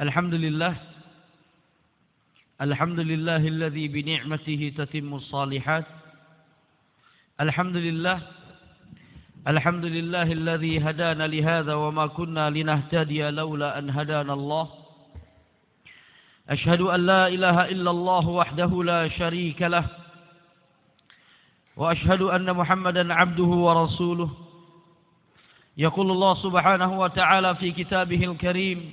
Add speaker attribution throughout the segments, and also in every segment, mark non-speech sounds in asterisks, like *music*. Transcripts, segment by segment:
Speaker 1: الحمد لله الحمد لله الذي بنعمته تتم الصالحات الحمد لله الحمد لله الذي هدانا لهذا وما كنا لنهتدي لولا أن هدانا الله. أشهد أن لا إله إلا الله وحده لا شريك له وأشهد أن محمدا عبده ورسوله. يقول الله سبحانه وتعالى في كتابه الكريم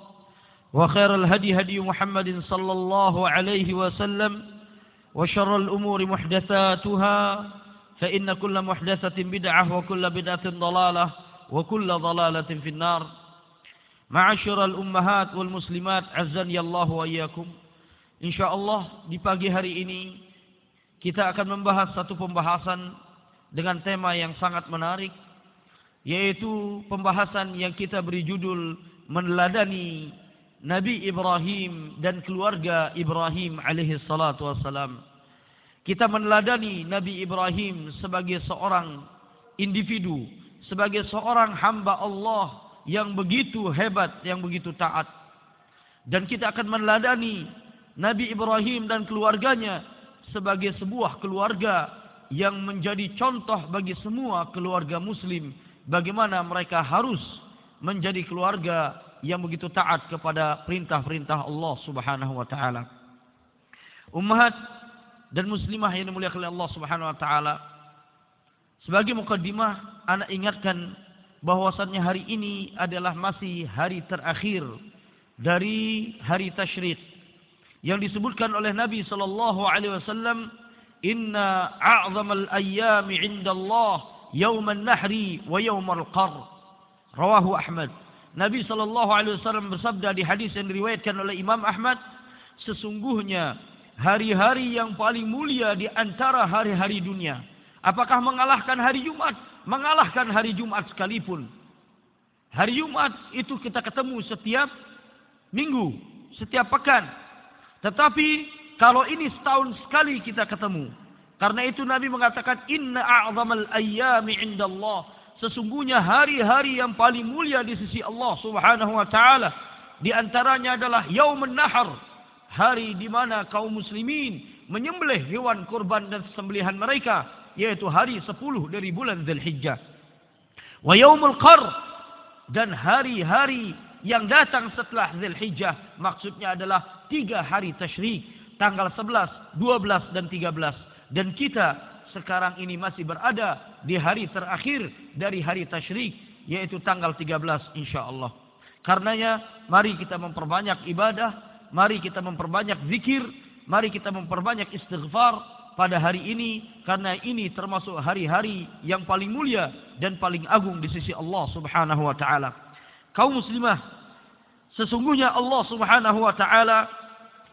Speaker 1: وخير الهدي هدي محمد صلى الله عليه وسلم وشر الأمور محدثاتها فإن كل محدثة بدعة وكل بدعة ضلالة وكل ضلالة في النار معاشر الأمهات والmuslimat عزني الله وإياكم Insyaallah di pagi hari ini kita akan membahas satu pembahasan dengan tema yang sangat menarik yaitu pembahasan yang kita beri judul meneladani Nabi Ibrahim dan keluarga Ibrahim alaihi salatu wassalam. Kita meneladani Nabi Ibrahim sebagai seorang individu, sebagai seorang hamba Allah yang begitu hebat, yang begitu taat. Dan kita akan meneladani Nabi Ibrahim dan keluarganya sebagai sebuah keluarga yang menjadi contoh bagi semua keluarga muslim bagaimana mereka harus menjadi keluarga yang begitu taat kepada perintah-perintah Allah Subhanahu wa taala. Ummahat dan muslimah yang dimuliakan oleh Allah Subhanahu wa taala. Sebagai mukaddimah, anak ingatkan bahwasannya hari ini adalah masih hari terakhir dari hari tasyrik yang disebutkan oleh Nabi sallallahu alaihi wasallam, "Inna a'zamal ayyami 'indallah yauman nahri wa yaumal qar." Rawahu Ahmad. Nabi sallallahu alaihi wasallam bersabda di hadis yang diriwayatkan oleh Imam Ahmad, sesungguhnya hari-hari yang paling mulia di antara hari-hari dunia. Apakah mengalahkan hari Jumat? Mengalahkan hari Jumat sekalipun. Hari Jumat itu kita ketemu setiap minggu, setiap pekan. Tetapi kalau ini setahun sekali kita ketemu. Karena itu Nabi mengatakan inna a'zamal ayyami indallah Sesungguhnya hari-hari yang paling mulia di sisi Allah Subhanahu wa taala di antaranya adalah Yaumun Nahar, hari di mana kaum muslimin menyembelih hewan kurban dan sembelihan mereka, yaitu hari 10 dari bulan Zulhijjah. Wa Yaumul Qar dan hari-hari yang datang setelah Zulhijjah maksudnya adalah tiga hari tasyrik tanggal 11, 12 dan 13 dan kita sekarang ini masih berada di hari terakhir dari hari tasyrik yaitu tanggal 13 insyaallah. Karenanya mari kita memperbanyak ibadah, mari kita memperbanyak zikir, mari kita memperbanyak istighfar pada hari ini karena ini termasuk hari-hari yang paling mulia dan paling agung di sisi Allah Subhanahu wa taala. Kaum muslimah, sesungguhnya Allah Subhanahu wa taala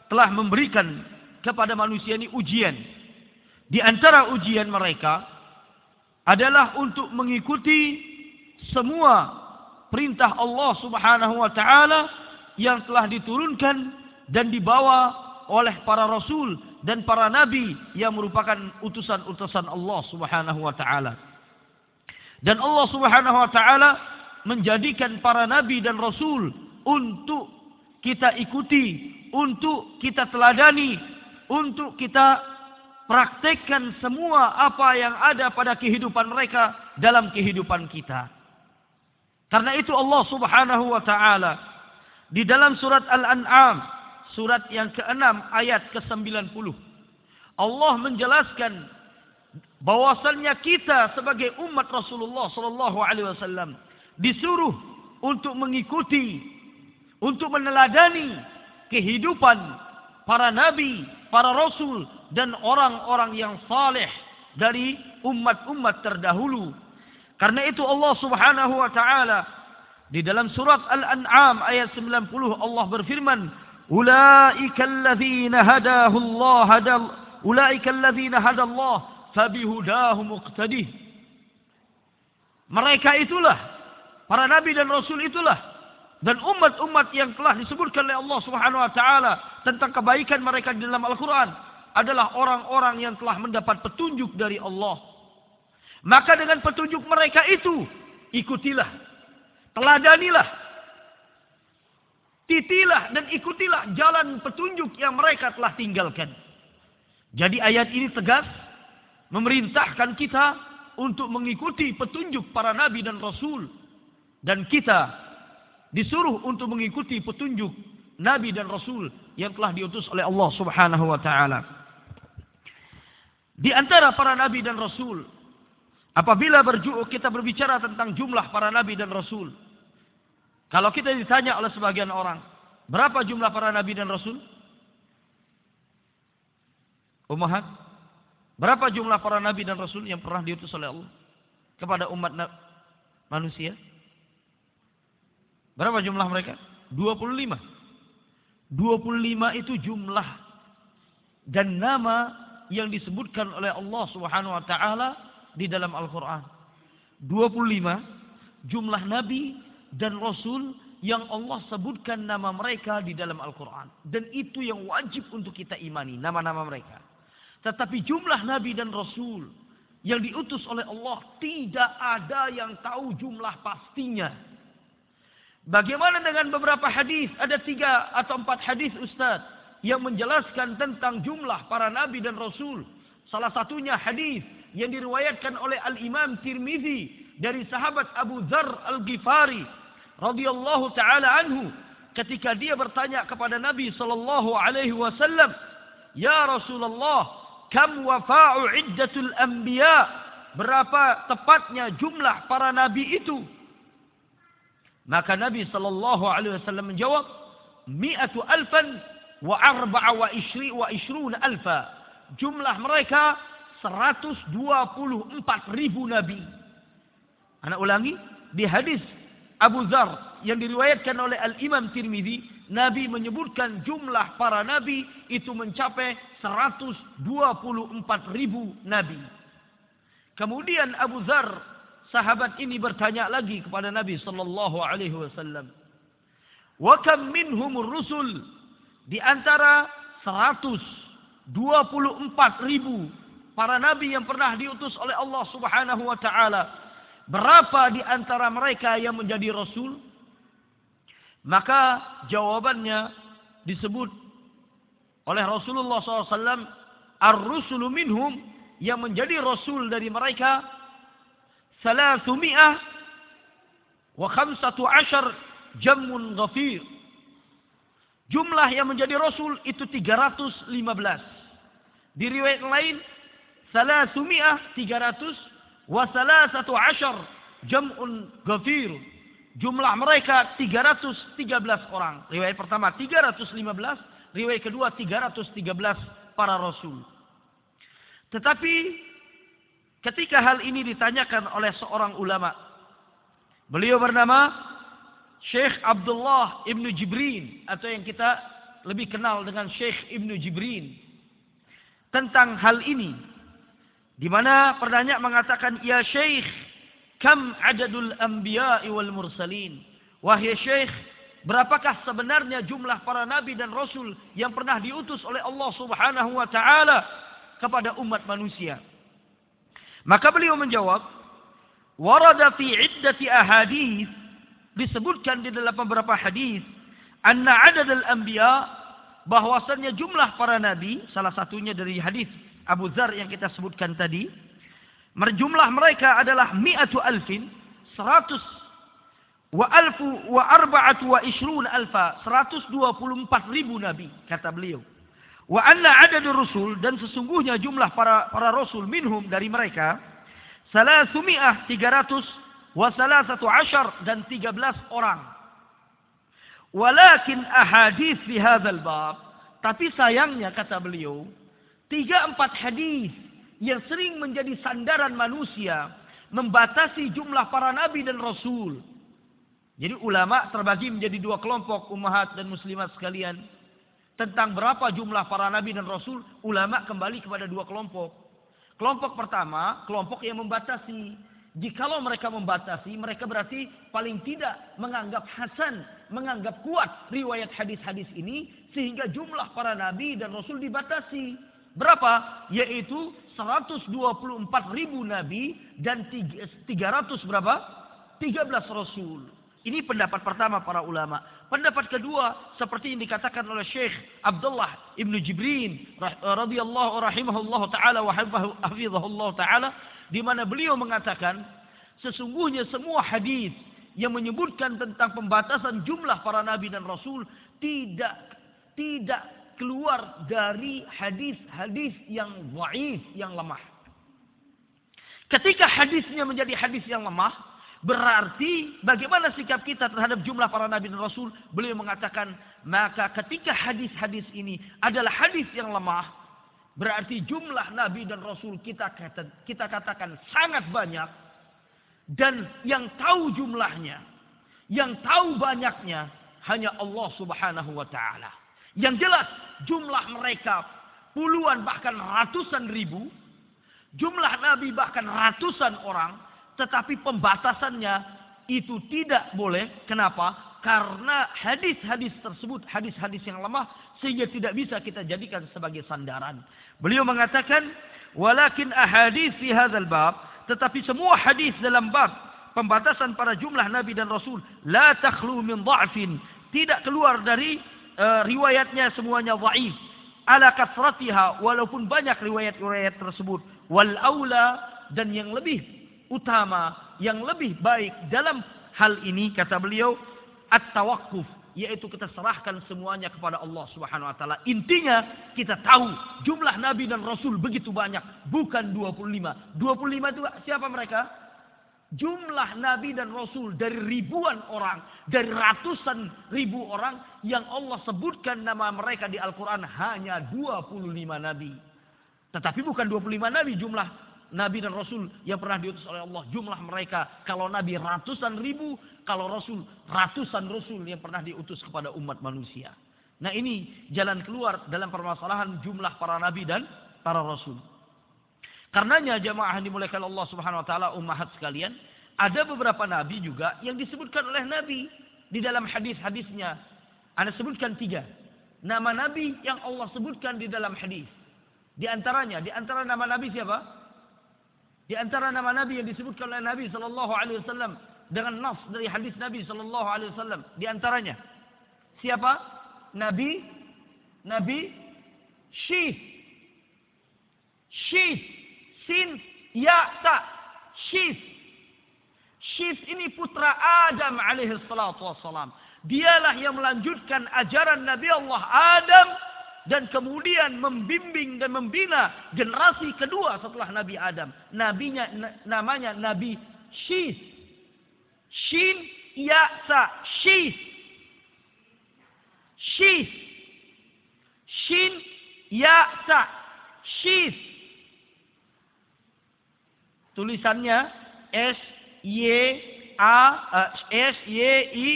Speaker 1: telah memberikan kepada manusia ini ujian di antara ujian mereka adalah untuk mengikuti semua perintah Allah Subhanahu wa taala yang telah diturunkan dan dibawa oleh para rasul dan para nabi yang merupakan utusan-utusan Allah Subhanahu wa taala. Dan Allah Subhanahu wa taala menjadikan para nabi dan rasul untuk kita ikuti, untuk kita teladani, untuk kita praktekkan semua apa yang ada pada kehidupan mereka dalam kehidupan kita. Karena itu Allah Subhanahu wa taala di dalam surat Al-An'am surat yang ke-6 ayat ke-90 Allah menjelaskan bahwasannya kita sebagai umat Rasulullah sallallahu alaihi wasallam disuruh untuk mengikuti untuk meneladani kehidupan para nabi, para rasul dan orang-orang yang saleh dari umat-umat terdahulu. Karena itu Allah Subhanahu wa taala Di dalam surat Al-An'am ayat 90 Allah berfirman, "Ulaika alladzina hadahullah hadal ulaika alladzina hadallah fabihudahu muqtadih." Mereka itulah para nabi dan rasul itulah dan umat-umat yang telah disebutkan oleh Allah Subhanahu wa taala tentang kebaikan mereka di dalam Al-Qur'an adalah orang-orang yang telah mendapat petunjuk dari Allah. Maka dengan petunjuk mereka itu ikutilah, teladanilah, titilah dan ikutilah jalan petunjuk yang mereka telah tinggalkan. Jadi ayat ini tegas memerintahkan kita untuk mengikuti petunjuk para nabi dan rasul dan kita disuruh untuk mengikuti petunjuk nabi dan rasul yang telah diutus oleh Allah Subhanahu wa taala. Di antara para nabi dan rasul apabila kita berbicara tentang jumlah para nabi dan rasul. Kalau kita ditanya oleh sebagian orang, berapa jumlah para nabi dan rasul? Ummahat, Berapa jumlah para nabi dan rasul yang pernah diutus oleh Allah kepada umat manusia? Berapa jumlah mereka? 25. 25 itu jumlah dan nama yang disebutkan oleh Allah Subhanahu wa taala di dalam Al-Qur'an. 25 jumlah nabi dan rasul yang Allah sebutkan nama mereka di dalam Al-Quran. Dan itu yang wajib untuk kita imani, nama-nama mereka. Tetapi jumlah nabi dan rasul yang diutus oleh Allah tidak ada yang tahu jumlah pastinya. Bagaimana dengan beberapa hadis? Ada tiga atau empat hadis Ustaz yang menjelaskan tentang jumlah para nabi dan rasul. Salah satunya hadis yang diriwayatkan oleh Al-Imam Tirmizi dari sahabat Abu Dzar Al-Ghifari radhiyallahu taala anhu ketika dia bertanya kepada Nabi sallallahu alaihi wasallam, "Ya Rasulullah, kam wafa'u iddatul anbiya berapa tepatnya jumlah para nabi itu maka Nabi sallallahu alaihi wasallam menjawab mi'atu alfan wa arba'a wa ishri wa ishrun alfa jumlah mereka 124 ribu nabi anak ulangi di hadis Abu Dzar yang diriwayatkan oleh Al-Imam Tirmizi Nabi menyebutkan jumlah para nabi itu mencapai 124 ribu nabi. Kemudian Abu Zar sahabat ini bertanya lagi kepada Nabi sallallahu alaihi wasallam. Wa kam minhum rusul di antara 124 ribu para nabi yang pernah diutus oleh Allah Subhanahu wa taala. Berapa di antara mereka yang menjadi rasul? Maka jawabannya disebut oleh Rasulullah SAW. Ar-rusulu minhum yang menjadi rasul dari mereka. Wa khamsatu ashar jamun ghafir. Jumlah yang menjadi rasul itu 315. Di riwayat lain, salathumi'ah 300 wa salasatu ashar jam'un ghafir. Jumlah mereka 313 orang. Riwayat pertama 315, riwayat kedua 313 para rasul. Tetapi ketika hal ini ditanyakan oleh seorang ulama, beliau bernama Syekh Abdullah Ibnu Jibrin atau yang kita lebih kenal dengan Syekh Ibnu Jibrin tentang hal ini di mana pernahnya mengatakan ya Syekh Kam adadul anbiya'i wal mursalin. Wahai Syekh, berapakah sebenarnya jumlah para nabi dan rasul yang pernah diutus oleh Allah Subhanahu wa taala kepada umat manusia? Maka beliau menjawab, warada fi iddati ahadith disebutkan di dalam beberapa hadis anna adad al-anbiya bahwasannya jumlah para nabi salah satunya dari hadis Abu Dzar yang kita sebutkan tadi Jumlah mereka adalah mi'atu alfin, seratus wa alfu wa arba'atu wa ishrun alfa, seratus dua puluh empat ribu nabi, kata beliau. Wa anna adadu rusul, dan sesungguhnya jumlah para para rasul minhum dari mereka, salasumi'ah tiga ratus, wa salasatu ashar, dan tiga belas orang. Walakin ahadith fi hadzal bab, tapi sayangnya kata beliau, tiga empat hadis yang sering menjadi sandaran manusia membatasi jumlah para nabi dan rasul. Jadi ulama terbagi menjadi dua kelompok ummahat dan muslimat sekalian. Tentang berapa jumlah para nabi dan rasul, ulama kembali kepada dua kelompok. Kelompok pertama, kelompok yang membatasi. Jikalau mereka membatasi, mereka berarti paling tidak menganggap hasan, menganggap kuat riwayat hadis-hadis ini sehingga jumlah para nabi dan rasul dibatasi. Berapa? Yaitu 124 ribu nabi dan 300 berapa? 13 rasul. Ini pendapat pertama para ulama. Pendapat kedua seperti yang dikatakan oleh Syekh Abdullah Ibn Jibrin radhiyallahu rahimahullah taala wa hafizahullah taala di mana beliau mengatakan sesungguhnya semua hadis yang menyebutkan tentang pembatasan jumlah para nabi dan rasul tidak tidak keluar dari hadis-hadis yang dhaif, yang lemah. Ketika hadisnya menjadi hadis yang lemah, Berarti bagaimana sikap kita terhadap jumlah para nabi dan rasul? Beliau mengatakan, maka ketika hadis-hadis ini adalah hadis yang lemah, berarti jumlah nabi dan rasul kita kata, kita katakan sangat banyak dan yang tahu jumlahnya, yang tahu banyaknya hanya Allah Subhanahu wa taala. Yang jelas jumlah mereka puluhan bahkan ratusan ribu, jumlah nabi bahkan ratusan orang tetapi pembatasannya itu tidak boleh. Kenapa? Karena hadis-hadis tersebut hadis-hadis yang lemah sehingga tidak bisa kita jadikan sebagai sandaran. Beliau mengatakan, "Walakin ahadis fi hadzal bab", tetapi semua hadis dalam bab pembatasan para jumlah nabi dan rasul la takhlu min dha'fin, tidak keluar dari uh, riwayatnya semuanya dhaif. Ala kasratiha walaupun banyak riwayat-riwayat tersebut wal aula dan yang lebih utama yang lebih baik dalam hal ini kata beliau at-tawakkuf yaitu kita serahkan semuanya kepada Allah Subhanahu wa taala. Intinya kita tahu jumlah nabi dan rasul begitu banyak, bukan 25. 25 itu siapa mereka? Jumlah nabi dan rasul dari ribuan orang, dari ratusan ribu orang yang Allah sebutkan nama mereka di Al-Qur'an hanya 25 nabi. Tetapi bukan 25 nabi jumlah Nabi dan Rasul yang pernah diutus oleh Allah. Jumlah mereka kalau Nabi ratusan ribu, kalau Rasul ratusan Rasul yang pernah diutus kepada umat manusia. Nah ini jalan keluar dalam permasalahan jumlah para Nabi dan para Rasul. Karenanya jamaah yang dimuliakan Allah Subhanahu Wa Taala ummahat sekalian, ada beberapa Nabi juga yang disebutkan oleh Nabi di dalam hadis-hadisnya. Anda sebutkan tiga. Nama Nabi yang Allah sebutkan di dalam hadis. Di antaranya, di antara nama Nabi siapa? Di antara nama Nabi yang disebutkan oleh Nabi Sallallahu Alaihi Wasallam dengan nas dari hadis Nabi Sallallahu Alaihi Wasallam. Di antaranya siapa? Nabi Nabi Syih Syih Sin Ya Ta Syih Syih ini putra Adam alaihi salatu wassalam. Dialah yang melanjutkan ajaran Nabi Allah Adam dan kemudian membimbing dan membina generasi kedua setelah Nabi Adam. Nabinya namanya Nabi Syis. Shin ya sa Syis. Syis. Shin ya sa Syis. Tulisannya S Y A uh, S Y I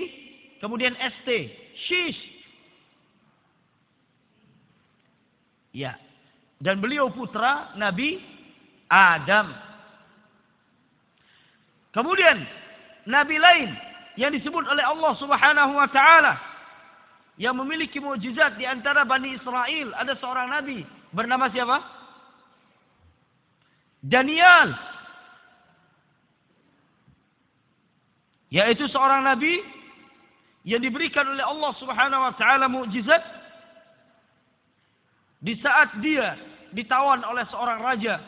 Speaker 1: kemudian S T. Syis. Ya. Dan beliau putra Nabi Adam. Kemudian nabi lain yang disebut oleh Allah Subhanahu wa taala yang memiliki mukjizat di antara Bani Israel ada seorang nabi bernama siapa? Daniel. Yaitu seorang nabi yang diberikan oleh Allah Subhanahu wa taala mukjizat di saat dia ditawan oleh seorang raja,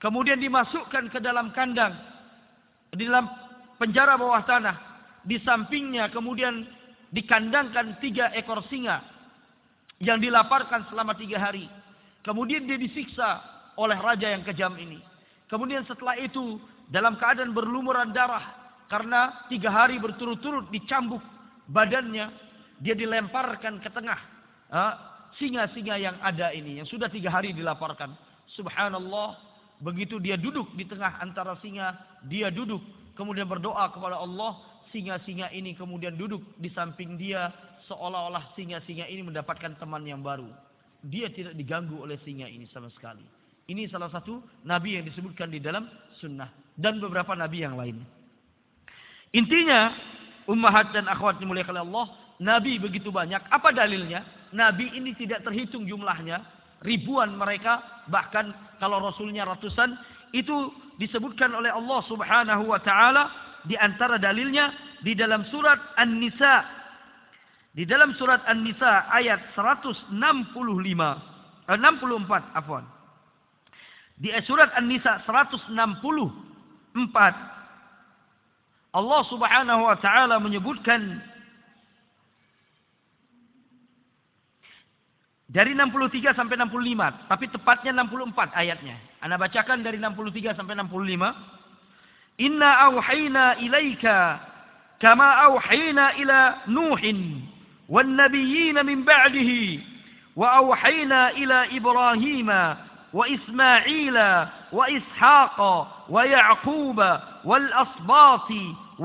Speaker 1: kemudian dimasukkan ke dalam kandang, di dalam penjara bawah tanah, di sampingnya kemudian dikandangkan tiga ekor singa yang dilaparkan selama tiga hari. Kemudian dia disiksa oleh raja yang kejam ini. Kemudian setelah itu dalam keadaan berlumuran darah karena tiga hari berturut-turut dicambuk badannya, dia dilemparkan ke tengah singa-singa yang ada ini yang sudah tiga hari dilaporkan. Subhanallah, begitu dia duduk di tengah antara singa, dia duduk kemudian berdoa kepada Allah singa-singa ini kemudian duduk di samping dia seolah-olah singa-singa ini mendapatkan teman yang baru. Dia tidak diganggu oleh singa ini sama sekali. Ini salah satu nabi yang disebutkan di dalam sunnah dan beberapa nabi yang lain. Intinya, ummahat dan akhwat dimuliakan Allah, nabi begitu banyak. Apa dalilnya? Nabi ini tidak terhitung jumlahnya, ribuan mereka, bahkan kalau rasulnya ratusan, itu disebutkan oleh Allah Subhanahu wa taala di antara dalilnya di dalam surat An-Nisa. Di dalam surat An-Nisa ayat 165 eh, 64 afwan. Di surat An-Nisa 164 Allah Subhanahu wa taala menyebutkan dari 63 sampai 65, tapi tepatnya 64 ayatnya. Anda bacakan dari 63 sampai 65. Inna awhayna ilaika kama awhayna ila Nuhin wan nabiyyin min ba'dihi wa awhayna ila Ibrahim wa Ismail wa Ishaq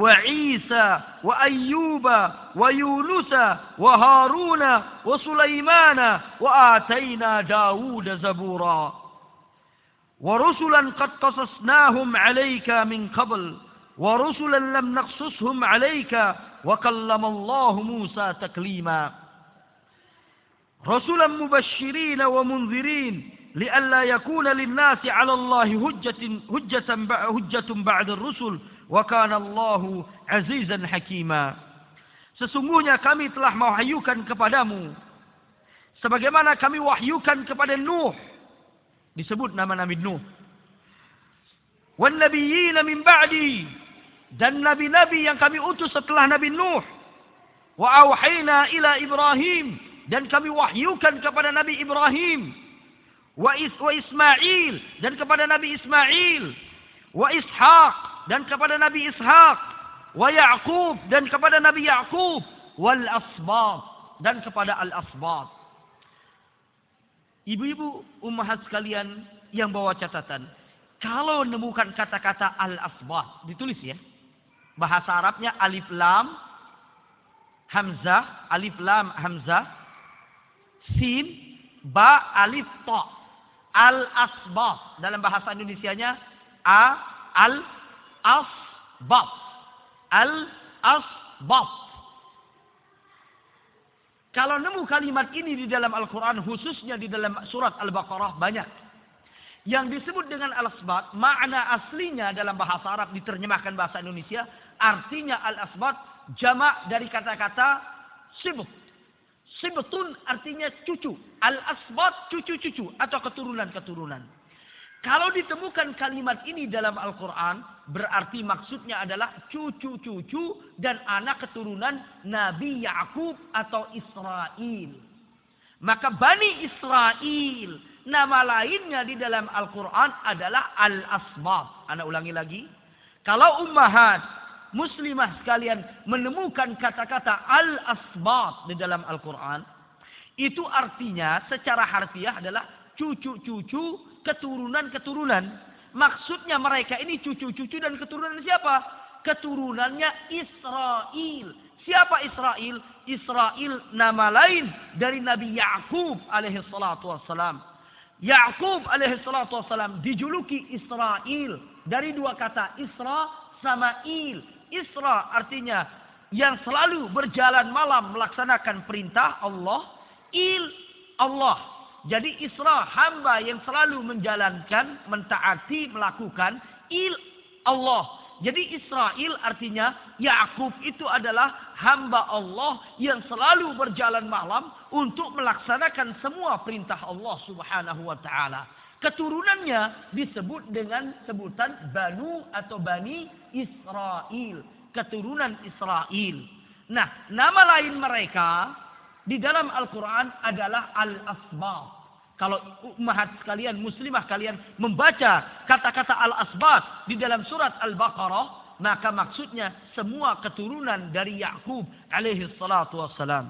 Speaker 1: وعيسى وأيوب ويونس وهارون وسليمان وآتينا داود زبورا. ورسلا قد قصصناهم عليك من قبل ورسلا لم نقصصهم عليك وكلم الله موسى تكليما. رسلا مبشرين ومنذرين لئلا يكون للناس على الله هجة, هجة بعد الرسل Wa kana Allahu azizan hakima. Sesungguhnya kami telah mewahyukan kepadamu sebagaimana kami wahyukan kepada Nuh. Disebut nama Nabi Nuh. Wan nabiyyin min ba'di dan nabi-nabi yang kami utus setelah Nabi Nuh. Wa auhayna ila Ibrahim dan kami wahyukan kepada Nabi Ibrahim. Wa Ismail dan kepada Nabi Ismail. Wa Ishaq dan kepada Nabi Ishaq. Wa Ya'qub dan kepada Nabi Ya'qub. Wal asbat dan kepada al-asbat. Ibu-ibu ummahat sekalian yang bawa catatan. Kalau menemukan kata-kata al-asbah, ditulis ya. Bahasa Arabnya alif lam, hamzah, alif lam, hamzah, sin, ba, alif, to. Al-asbah. Dalam bahasa Indonesianya, a, al, asbah. Al-asbah. Kalau nemu kalimat ini di dalam Al-Quran, khususnya di dalam surat Al-Baqarah, banyak. Yang disebut dengan al-asbat, makna aslinya dalam bahasa Arab diterjemahkan bahasa Indonesia, artinya al-asbat jamak dari kata-kata sibut. Sibutun artinya cucu. Al-asbat cucu-cucu atau keturunan-keturunan. Kalau ditemukan kalimat ini dalam Al-Quran, berarti maksudnya adalah cucu-cucu dan anak keturunan Nabi Yakub atau Israel. Maka Bani Israel, nama lainnya di dalam Al-Quran adalah Al-Asbab. Anak ulangi lagi. Kalau ummahat, muslimah sekalian menemukan kata-kata Al-Asbab di dalam Al-Quran, itu artinya secara harfiah adalah cucu-cucu keturunan-keturunan. Maksudnya mereka ini cucu-cucu dan keturunan siapa? Keturunannya Israel. Siapa Israel? Israel nama lain dari Nabi Yakub alaihi salatu wassalam. Yakub alaihi salatu wassalam dijuluki Israel dari dua kata Isra sama Il. Isra artinya yang selalu berjalan malam melaksanakan perintah Allah. Il Allah jadi Isra hamba yang selalu menjalankan, mentaati, melakukan il Allah. Jadi Israel artinya Yakub itu adalah hamba Allah yang selalu berjalan malam untuk melaksanakan semua perintah Allah Subhanahu wa taala. Keturunannya disebut dengan sebutan Banu atau Bani Israel, keturunan Israel. Nah, nama lain mereka di dalam Al-Quran adalah Al-Asbab. Kalau umat sekalian, muslimah kalian membaca kata-kata al-asbat di dalam surat Al-Baqarah, maka maksudnya semua keturunan dari Yakub alaihi salatu wassalam.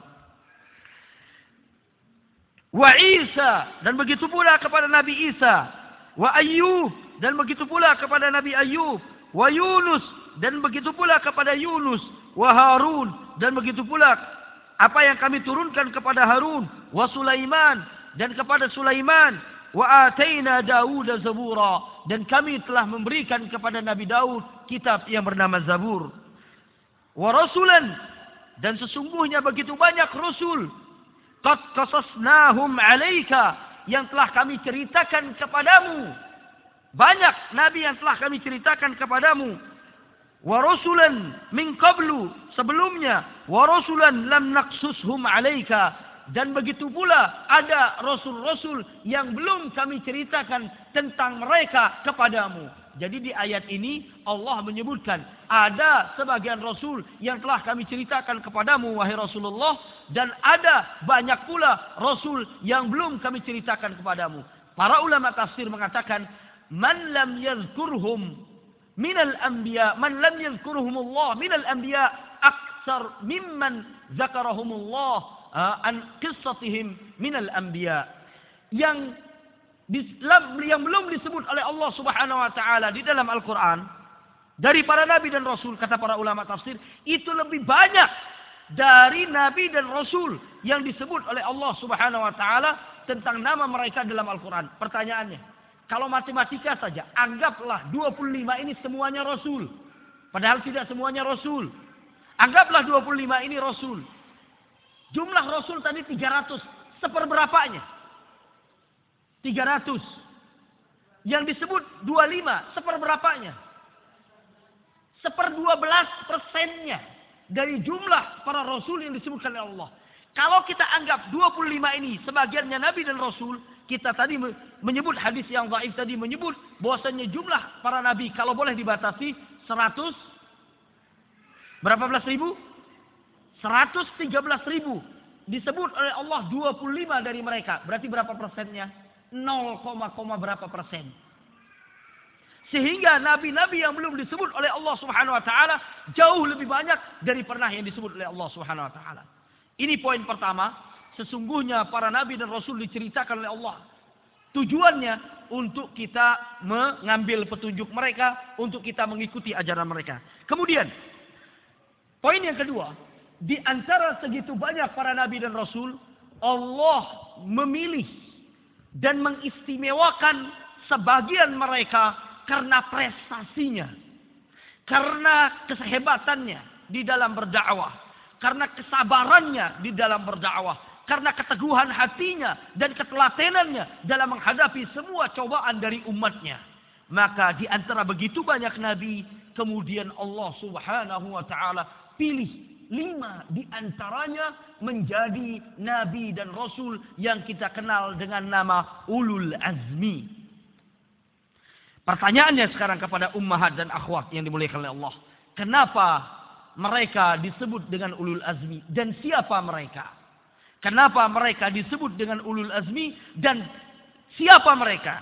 Speaker 1: Wa Isa dan begitu pula kepada Nabi Isa. Wa Ayyub dan begitu pula kepada Nabi Ayyub. Wa Yunus dan begitu pula kepada Yunus wa Harun dan begitu pula apa yang kami turunkan kepada Harun wa Sulaiman dan kepada Sulaiman wa ataina Daud zabura. Dan kami telah memberikan kepada Nabi Daud kitab yang bernama Zabur. Wa rasulan. Dan sesungguhnya begitu banyak rasul qad qasasnahum 'alaika. Yang telah kami ceritakan kepadamu. Banyak nabi yang telah kami ceritakan kepadamu. Wa rasulan min qablu. Sebelumnya wa rasulan lam naqsushum 'alaika dan begitu pula ada rasul-rasul yang belum kami ceritakan tentang mereka kepadamu. Jadi di ayat ini Allah menyebutkan ada sebagian rasul yang telah kami ceritakan kepadamu wahai Rasulullah dan ada banyak pula rasul yang belum kami ceritakan kepadamu. Para ulama tafsir mengatakan man lam yadhkurhum minal anbiya man lam yadhkurhum Allah minal anbiya aksar mimman zakarahumullah an qissatihim minal anbiya yang yang belum disebut oleh Allah Subhanahu wa taala di dalam Al-Qur'an dari para nabi dan rasul kata para ulama tafsir itu lebih banyak dari nabi dan rasul yang disebut oleh Allah Subhanahu wa taala tentang nama mereka dalam Al-Qur'an. Pertanyaannya, kalau matematika saja anggaplah 25 ini semuanya rasul. Padahal tidak semuanya rasul. Anggaplah 25 ini rasul. Jumlah Rasul tadi 300. Seperberapanya? 300. Yang disebut 25. Seperberapanya? Seper 12 persennya. Dari jumlah para Rasul yang disebutkan oleh Allah. Kalau kita anggap 25 ini sebagiannya Nabi dan Rasul. Kita tadi menyebut hadis yang zaif tadi menyebut bahwasanya jumlah para Nabi kalau boleh dibatasi 100 berapa belas ribu? 113 ribu. Disebut oleh Allah 25 dari mereka. Berarti berapa persennya? 0, berapa persen. Sehingga nabi-nabi yang belum disebut oleh Allah Subhanahu wa taala jauh lebih banyak dari pernah yang disebut oleh Allah Subhanahu wa taala. Ini poin pertama, sesungguhnya para nabi dan rasul diceritakan oleh Allah. Tujuannya untuk kita mengambil petunjuk mereka, untuk kita mengikuti ajaran mereka. Kemudian, poin yang kedua, di antara segitu banyak para nabi dan rasul, Allah memilih dan mengistimewakan sebagian mereka karena prestasinya, karena kesehebatannya di dalam berdakwah, karena kesabarannya di dalam berdakwah, karena keteguhan hatinya dan ketelatenannya dalam menghadapi semua cobaan dari umatnya. Maka di antara begitu banyak nabi, kemudian Allah Subhanahu wa taala pilih lima di antaranya menjadi nabi dan rasul yang kita kenal dengan nama ulul azmi. Pertanyaannya sekarang kepada ummahat dan akhwat yang dimuliakan oleh Allah. Kenapa mereka disebut dengan ulul azmi dan siapa mereka? Kenapa mereka disebut dengan ulul azmi dan siapa mereka?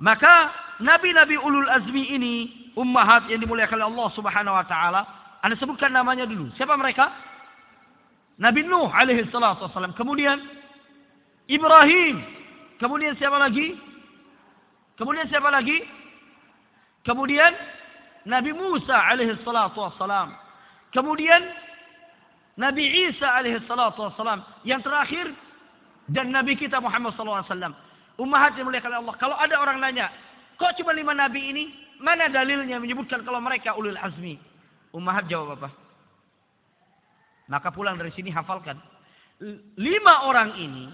Speaker 1: Maka nabi-nabi ulul azmi ini ummahat yang dimuliakan oleh Allah Subhanahu wa taala anda sebutkan namanya dulu. Siapa mereka? Nabi Nuh alaihi salatu wassalam. Kemudian Ibrahim. Kemudian siapa lagi? Kemudian siapa lagi? Kemudian Nabi Musa alaihi salatu wassalam. Kemudian Nabi Isa alaihi salatu wassalam. Yang terakhir dan Nabi kita Muhammad sallallahu alaihi wasallam. Ummahat yang muliakan Allah. Kalau ada orang nanya, kok cuma lima nabi ini? Mana dalilnya menyebutkan kalau mereka ulul azmi? Ummahat jawab apa? Maka pulang dari sini hafalkan. Lima orang ini,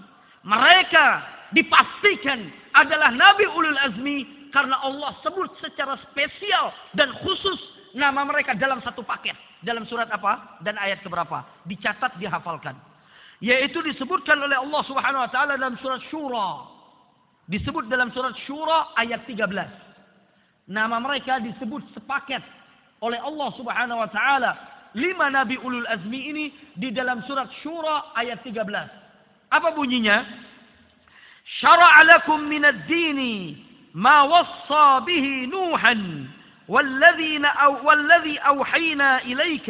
Speaker 1: mereka dipastikan adalah Nabi Ulul Azmi karena Allah sebut secara spesial dan khusus nama mereka dalam satu paket. Dalam surat apa? Dan ayat keberapa? Dicatat, dihafalkan. Yaitu disebutkan oleh Allah Subhanahu wa taala dalam surat Syura. Disebut dalam surat Syura ayat 13. Nama mereka disebut sepaket oleh Allah Subhanahu wa taala lima nabi ulul azmi ini di dalam surat Syura ayat 13. Apa bunyinya? Syara'a lakum min ad-dini ma wassa bihi Nuhan والذين أو والذي أوحينا إليك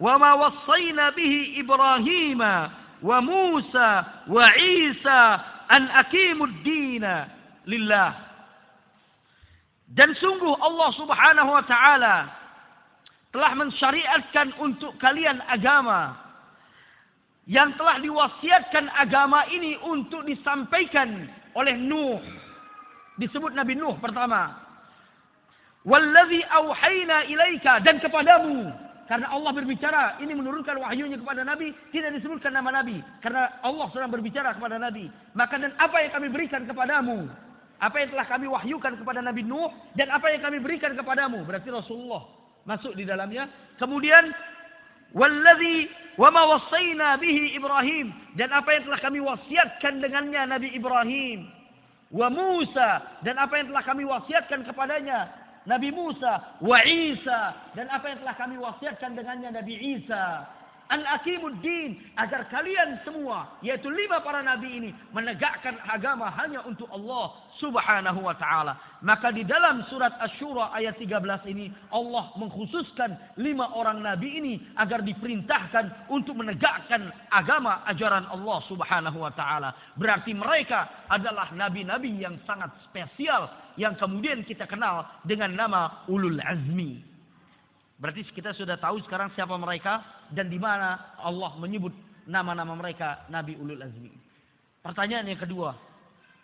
Speaker 1: وما وصينا به إبراهيم وموسى وعيسى أن أقيموا الدين لله dan sungguh Allah Subhanahu wa taala telah mensyariatkan untuk kalian agama yang telah diwasiatkan agama ini untuk disampaikan oleh Nuh. Disebut Nabi Nuh pertama. Wallazi auhayna ilaika dan kepadamu. Karena Allah berbicara, ini menurunkan wahyunya kepada Nabi, tidak disebutkan nama Nabi. Karena Allah sedang berbicara kepada Nabi. Maka dan apa yang kami berikan kepadamu? Apa yang telah kami wahyukan kepada Nabi Nuh dan apa yang kami berikan kepadamu? Berarti Rasulullah masuk di dalamnya. Kemudian Walladhi wa ma wassayna bihi Ibrahim. Dan apa yang telah kami wasiatkan dengannya Nabi Ibrahim. Wa Musa. Dan apa yang telah kami wasiatkan kepadanya Nabi Musa. Wa Isa. Dan apa yang telah kami wasiatkan dengannya Nabi Isa an din agar kalian semua yaitu lima para nabi ini menegakkan agama hanya untuk Allah Subhanahu wa taala. Maka di dalam surat Asy-Syura ayat 13 ini Allah mengkhususkan lima orang nabi ini agar diperintahkan untuk menegakkan agama ajaran Allah Subhanahu wa taala. Berarti mereka adalah nabi-nabi yang sangat spesial yang kemudian kita kenal dengan nama ulul azmi. Berarti kita sudah tahu sekarang siapa mereka dan di mana Allah menyebut nama-nama mereka Nabi Ulul Azmi. Pertanyaan yang kedua.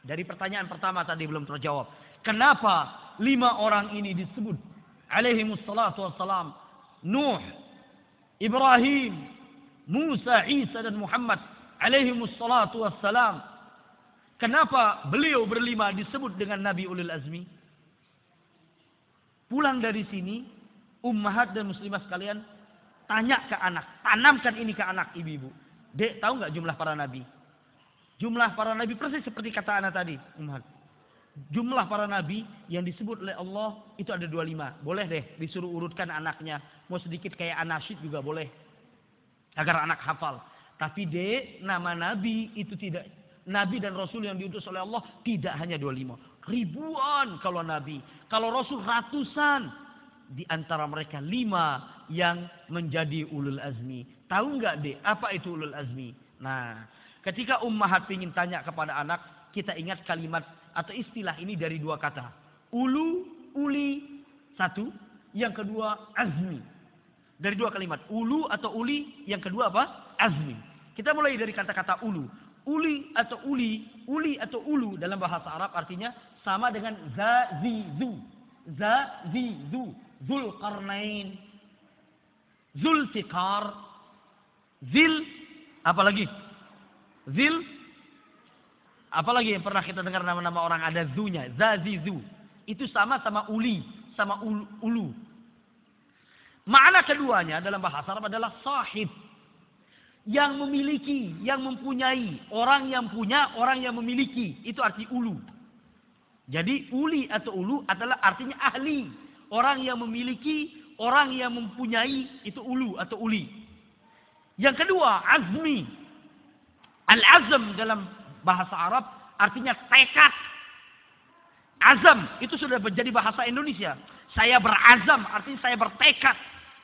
Speaker 1: Dari pertanyaan pertama tadi belum terjawab. Kenapa lima orang ini disebut alaihi wassalatu wassalam. Nuh, Ibrahim, Musa, Isa dan Muhammad alaihi wassalatu wassalam. Kenapa beliau berlima disebut dengan Nabi Ulul Azmi? Pulang dari sini ummahat dan muslimah sekalian, tanya ke anak, tanamkan ini ke anak ibu-ibu. Dek, tahu nggak jumlah para nabi? Jumlah para nabi persis seperti kata anak tadi, ummahat. Jumlah para nabi yang disebut oleh Allah itu ada 25. Boleh deh disuruh urutkan anaknya. Mau sedikit kayak anasyid juga boleh. Agar anak hafal. Tapi dek, nama nabi itu tidak Nabi dan Rasul yang diutus oleh Allah tidak hanya 25. Ribuan kalau Nabi. Kalau Rasul ratusan di antara mereka lima yang menjadi ulul azmi. Tahu nggak deh apa itu ulul azmi? Nah, ketika ummahat ingin tanya kepada anak, kita ingat kalimat atau istilah ini dari dua kata. Ulu, uli, satu. Yang kedua, azmi. Dari dua kalimat. Ulu atau uli, yang kedua apa? Azmi. Kita mulai dari kata-kata ulu. Uli atau uli, uli atau ulu dalam bahasa Arab artinya sama dengan za, zi, zu. Za, zi, zu. Zulkarnain, Zulfikar, Zil, apalagi? Zil, apalagi yang pernah kita dengar nama-nama orang ada zunya, Zazizu. Itu sama sama uli, sama ulu. Makna keduanya dalam bahasa Arab adalah sahib. Yang memiliki, yang mempunyai. Orang yang punya, orang yang memiliki. Itu arti ulu. Jadi uli atau ulu adalah artinya ahli. Orang yang memiliki, orang yang mempunyai itu ulu atau uli. Yang kedua, azmi. Al-azm dalam bahasa Arab artinya tekad. Azam itu sudah menjadi bahasa Indonesia. Saya berazam artinya saya bertekad.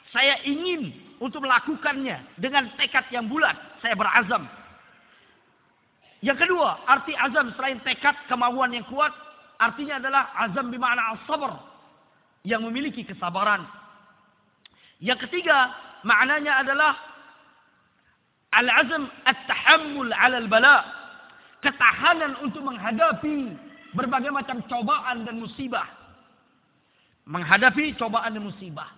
Speaker 1: Saya ingin untuk melakukannya dengan tekad yang bulat. Saya berazam. Yang kedua, arti azam selain tekad, kemauan yang kuat, artinya adalah azam bermakna as-sabr, yang memiliki kesabaran. Yang ketiga, maknanya adalah al-azm at-tahammul 'ala al-bala. Ketahanan untuk menghadapi berbagai macam cobaan dan musibah. Menghadapi cobaan dan musibah.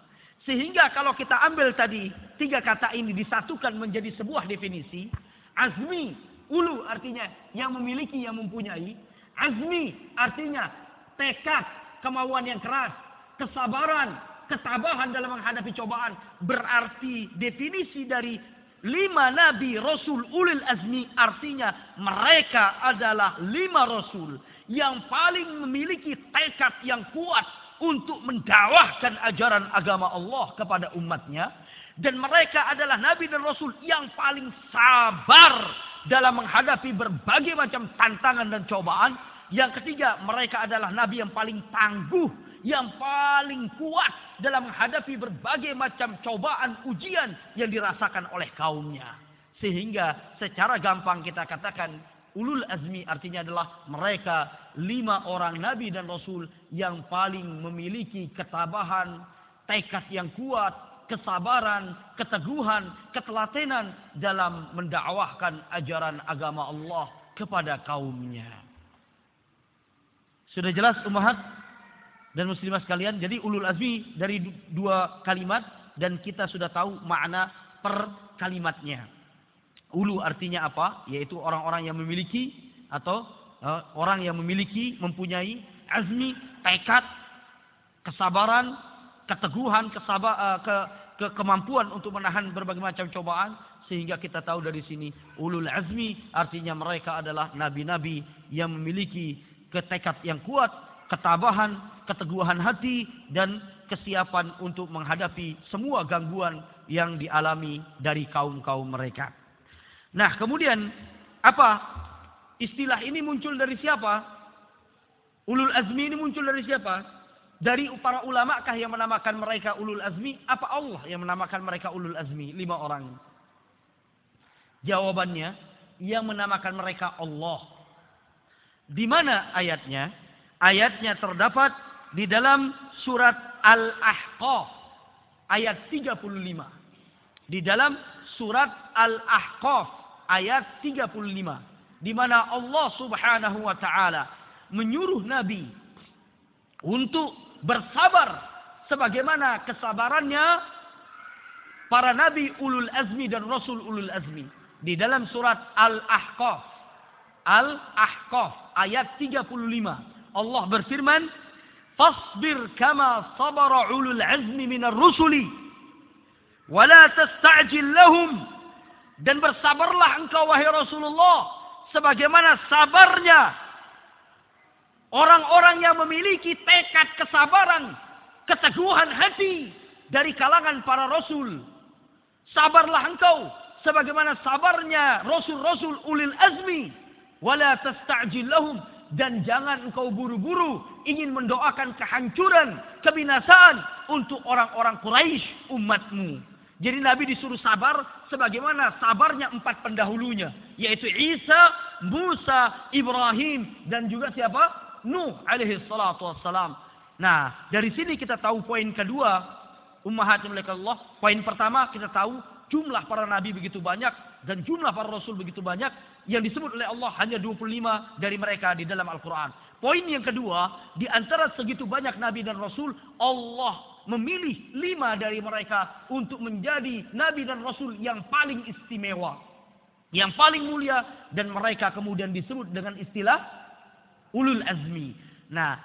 Speaker 1: Sehingga kalau kita ambil tadi tiga kata ini disatukan menjadi sebuah definisi, azmi, ulu artinya yang memiliki, yang mempunyai, azmi artinya tekad, kemauan yang keras, kesabaran, ketabahan dalam menghadapi cobaan. Berarti definisi dari lima nabi rasul ulil azmi artinya mereka adalah lima rasul yang paling memiliki tekad yang kuat untuk mendakwahkan ajaran agama Allah kepada umatnya dan mereka adalah nabi dan rasul yang paling sabar dalam menghadapi berbagai macam tantangan dan cobaan yang ketiga mereka adalah nabi yang paling tangguh yang paling kuat dalam menghadapi berbagai macam cobaan ujian yang dirasakan oleh kaumnya. Sehingga secara gampang kita katakan ulul azmi artinya adalah mereka lima orang nabi dan rasul yang paling memiliki ketabahan, tekad yang kuat, kesabaran, keteguhan, ketelatenan dalam mendakwahkan ajaran agama Allah kepada kaumnya. Sudah jelas umahat dan muslimah sekalian. Jadi ulul azmi dari dua kalimat dan kita sudah tahu makna per kalimatnya. Ulu artinya apa? Yaitu orang-orang yang memiliki atau uh, orang yang memiliki, mempunyai azmi, tekad, kesabaran, keteguhan, kesabar, uh, ke, ke kemampuan untuk menahan berbagai macam cobaan sehingga kita tahu dari sini ulul azmi artinya mereka adalah nabi-nabi yang memiliki ketekad yang kuat, ketabahan, keteguhan hati dan kesiapan untuk menghadapi semua gangguan yang dialami dari kaum-kaum mereka. Nah, kemudian apa? Istilah ini muncul dari siapa? Ulul azmi ini muncul dari siapa? Dari para ulama kah yang menamakan mereka ulul azmi? Apa Allah yang menamakan mereka ulul azmi? Lima orang. Jawabannya, yang menamakan mereka Allah. Di mana ayatnya? Ayatnya terdapat di dalam surat Al-Ahqaf ayat 35. Di dalam surat Al-Ahqaf ayat 35 di mana Allah Subhanahu wa taala menyuruh nabi untuk bersabar sebagaimana kesabarannya para nabi ulul azmi dan rasul ulul azmi di dalam surat Al-Ahqaf. Al-Ahqaf ayat 35. Allah berfirman, "Fasbir kama sabara ulul azmi minar rusuli, wa la tasta'jil lahum." Dan bersabarlah engkau wahai Rasulullah sebagaimana sabarnya orang-orang yang memiliki tekad kesabaran, keteguhan hati dari kalangan para rasul. Sabarlah engkau sebagaimana sabarnya rasul-rasul ulil azmi wala tasta'jil lahum dan jangan engkau buru-buru ingin mendoakan kehancuran, kebinasaan untuk orang-orang Quraisy umatmu. Jadi Nabi disuruh sabar sebagaimana sabarnya empat pendahulunya, yaitu Isa, Musa, Ibrahim dan juga siapa? Nuh alaihi salatu wassalam. Nah, dari sini kita tahu poin kedua, ummahat Allah. Poin pertama kita tahu jumlah para nabi begitu banyak dan jumlah para rasul begitu banyak yang disebut oleh Allah hanya 25 dari mereka di dalam Al-Quran. Poin yang kedua, di antara segitu banyak nabi dan rasul, Allah memilih lima dari mereka untuk menjadi nabi dan rasul yang paling istimewa. Yang paling mulia dan mereka kemudian disebut dengan istilah ulul azmi. Nah,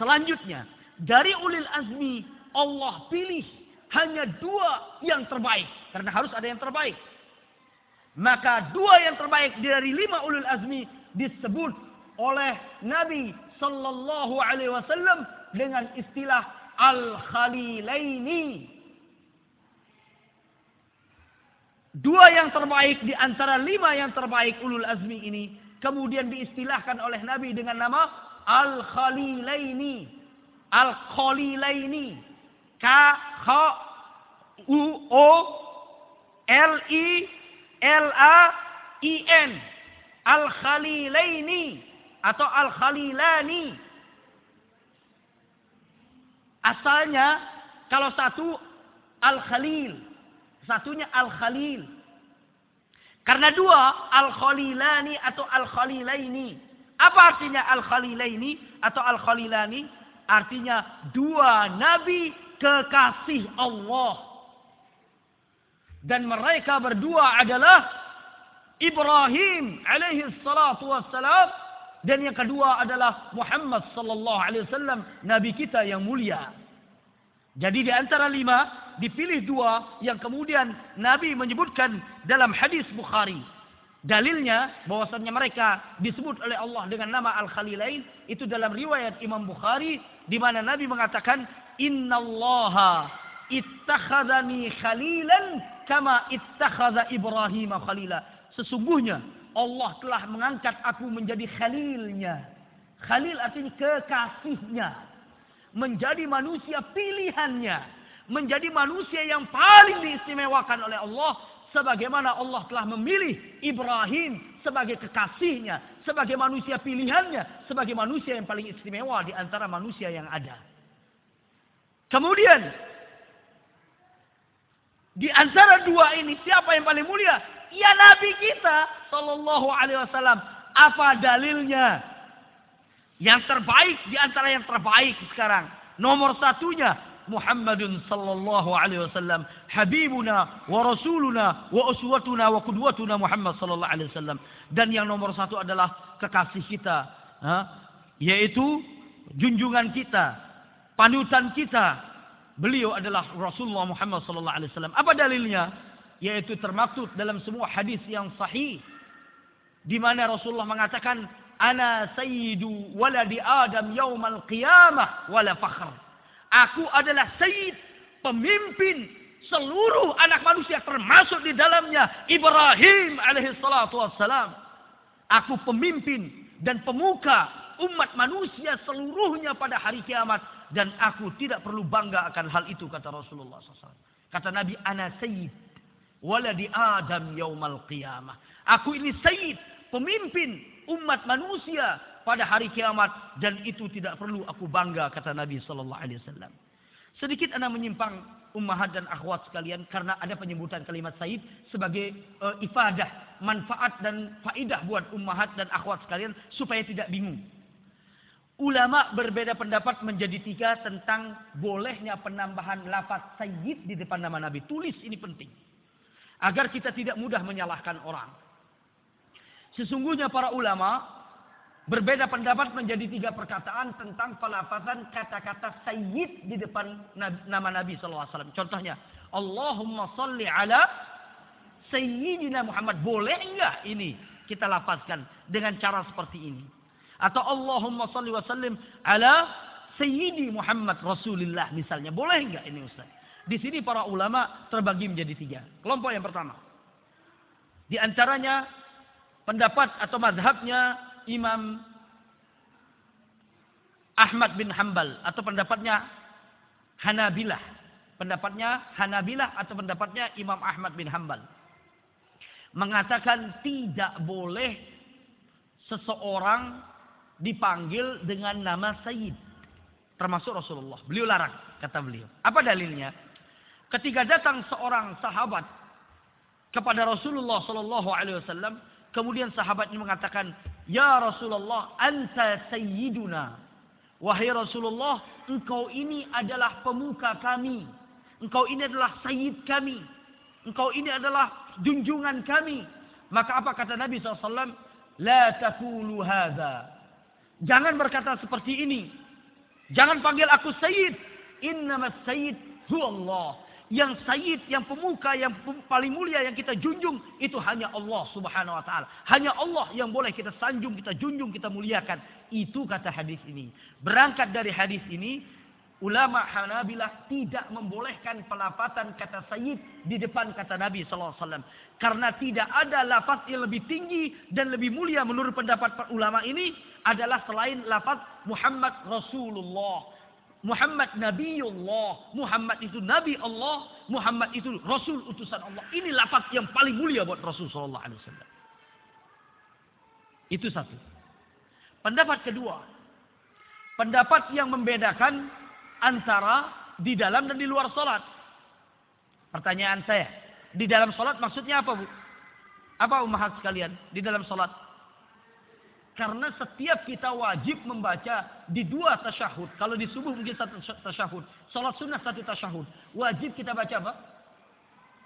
Speaker 1: selanjutnya dari ulul azmi Allah pilih hanya dua yang terbaik. Karena harus ada yang terbaik. Maka dua yang terbaik dari lima ulul azmi disebut oleh Nabi Sallallahu Alaihi Wasallam dengan istilah al-khalilaini. Dua yang terbaik di antara lima yang terbaik ulul azmi ini kemudian diistilahkan oleh Nabi dengan nama al-khalilaini. Al-khalilaini. K H U O L A I N Al Khalilaini atau Al Khalilani Asalnya kalau satu Al Khalil, satunya Al Khalil. Karena dua Al Khalilani atau Al Khalilaini. Apa artinya Al Khalilaini atau Al Khalilani? Artinya dua nabi kekasih Allah. Dan mereka berdua adalah Ibrahim alaihi salatu wassalam dan yang kedua adalah Muhammad sallallahu alaihi wasallam nabi kita yang mulia. Jadi di antara lima dipilih dua yang kemudian Nabi menyebutkan dalam hadis Bukhari. Dalilnya bahwasannya mereka disebut oleh Allah dengan nama Al-Khalilain itu dalam riwayat Imam Bukhari di mana Nabi mengatakan innallaha ittakhadhani khalilan kama ittakhadha Ibrahim khalila. Sesungguhnya Allah telah mengangkat aku menjadi khalilnya. Khalil artinya kekasihnya. Menjadi manusia pilihannya. Menjadi manusia yang paling diistimewakan oleh Allah. Sebagaimana Allah telah memilih Ibrahim sebagai kekasihnya. Sebagai manusia pilihannya. Sebagai manusia yang paling istimewa di antara manusia yang ada. Kemudian Di antara dua ini siapa yang paling mulia? Ya Nabi kita Sallallahu Alaihi Wasallam. Apa dalilnya? Yang terbaik di antara yang terbaik sekarang. Nomor satunya Muhammadun sallallahu alaihi wasallam habibuna wa rasuluna wa uswatuna wa qudwatuna Muhammad sallallahu alaihi wasallam dan yang nomor satu adalah kekasih kita ha? yaitu junjungan kita panutan kita beliau adalah Rasulullah Muhammad sallallahu alaihi wasallam. Apa dalilnya? Yaitu termaktub dalam semua hadis yang sahih di mana Rasulullah mengatakan ana sayyidu waladi adam yaumal qiyamah wala fakhr aku adalah sayyid pemimpin seluruh anak manusia termasuk di dalamnya Ibrahim alaihi salatu wassalam. Aku pemimpin dan pemuka umat manusia seluruhnya pada hari kiamat dan aku tidak perlu bangga akan hal itu kata Rasulullah SAW. Kata Nabi, ana sayyid waladi Adam yaumal qiyamah. Aku ini sayyid, pemimpin umat manusia pada hari kiamat dan itu tidak perlu aku bangga kata Nabi sallallahu alaihi wasallam. Sedikit anda menyimpang ummahat dan akhwat sekalian karena ada penyebutan kalimat sayyid sebagai uh, ifadah, manfaat dan faidah buat ummahat dan akhwat sekalian supaya tidak bingung. Ulama berbeda pendapat menjadi tiga tentang bolehnya penambahan lafaz sayyid di depan nama Nabi. Tulis ini penting. Agar kita tidak mudah menyalahkan orang. Sesungguhnya para ulama berbeda pendapat menjadi tiga perkataan tentang pelafazan kata-kata sayyid di depan nama Nabi SAW. Contohnya, Allahumma salli ala sayyidina Muhammad. Boleh enggak ini kita lafazkan dengan cara seperti ini? Atau Allahumma salli wa sallim ala sayyidi Muhammad Rasulullah misalnya. Boleh enggak ini Ustaz? Di sini para ulama terbagi menjadi tiga. Kelompok yang pertama. Di antaranya pendapat atau madhabnya Imam Ahmad bin Hambal atau pendapatnya Hanabilah. Pendapatnya Hanabilah atau pendapatnya Imam Ahmad bin Hambal. Mengatakan tidak boleh seseorang dipanggil dengan nama Sayyid. Termasuk Rasulullah. Beliau larang, kata beliau. Apa dalilnya? Ketika datang seorang sahabat kepada Rasulullah Sallallahu Alaihi Wasallam, kemudian sahabat ini mengatakan, Ya Rasulullah, anta sayyiduna. Wahai Rasulullah, engkau ini adalah pemuka kami. Engkau ini adalah sayyid kami. Engkau ini adalah junjungan kami. Maka apa kata Nabi SAW? La takulu hadha. Jangan berkata seperti ini. Jangan panggil aku sayyid. Innama sayyid Allah. Yang sayyid, yang pemuka, yang paling mulia yang kita junjung itu hanya Allah Subhanahu wa taala. Hanya Allah yang boleh kita sanjung, kita junjung, kita muliakan. Itu kata hadis ini. Berangkat dari hadis ini, ulama Hanabilah tidak membolehkan pelafatan kata sayyid di depan kata Nabi wasallam karena tidak ada lafaz yang lebih tinggi dan lebih mulia menurut pendapat ulama ini adalah selain lafaz Muhammad Rasulullah Muhammad Nabiullah. Muhammad itu Nabi Allah. Muhammad itu Rasul utusan Allah. Ini lafaz yang paling mulia buat Rasul Wasallam. Itu satu. Pendapat kedua. Pendapat yang membedakan antara di dalam dan di luar salat. Pertanyaan saya. Di dalam salat maksudnya apa bu? Apa umat sekalian? Di dalam salat. Karena setiap kita wajib membaca di dua tasyahud. Kalau di subuh mungkin satu tasyahud. Salat sunnah satu tasyahud. Wajib kita baca apa?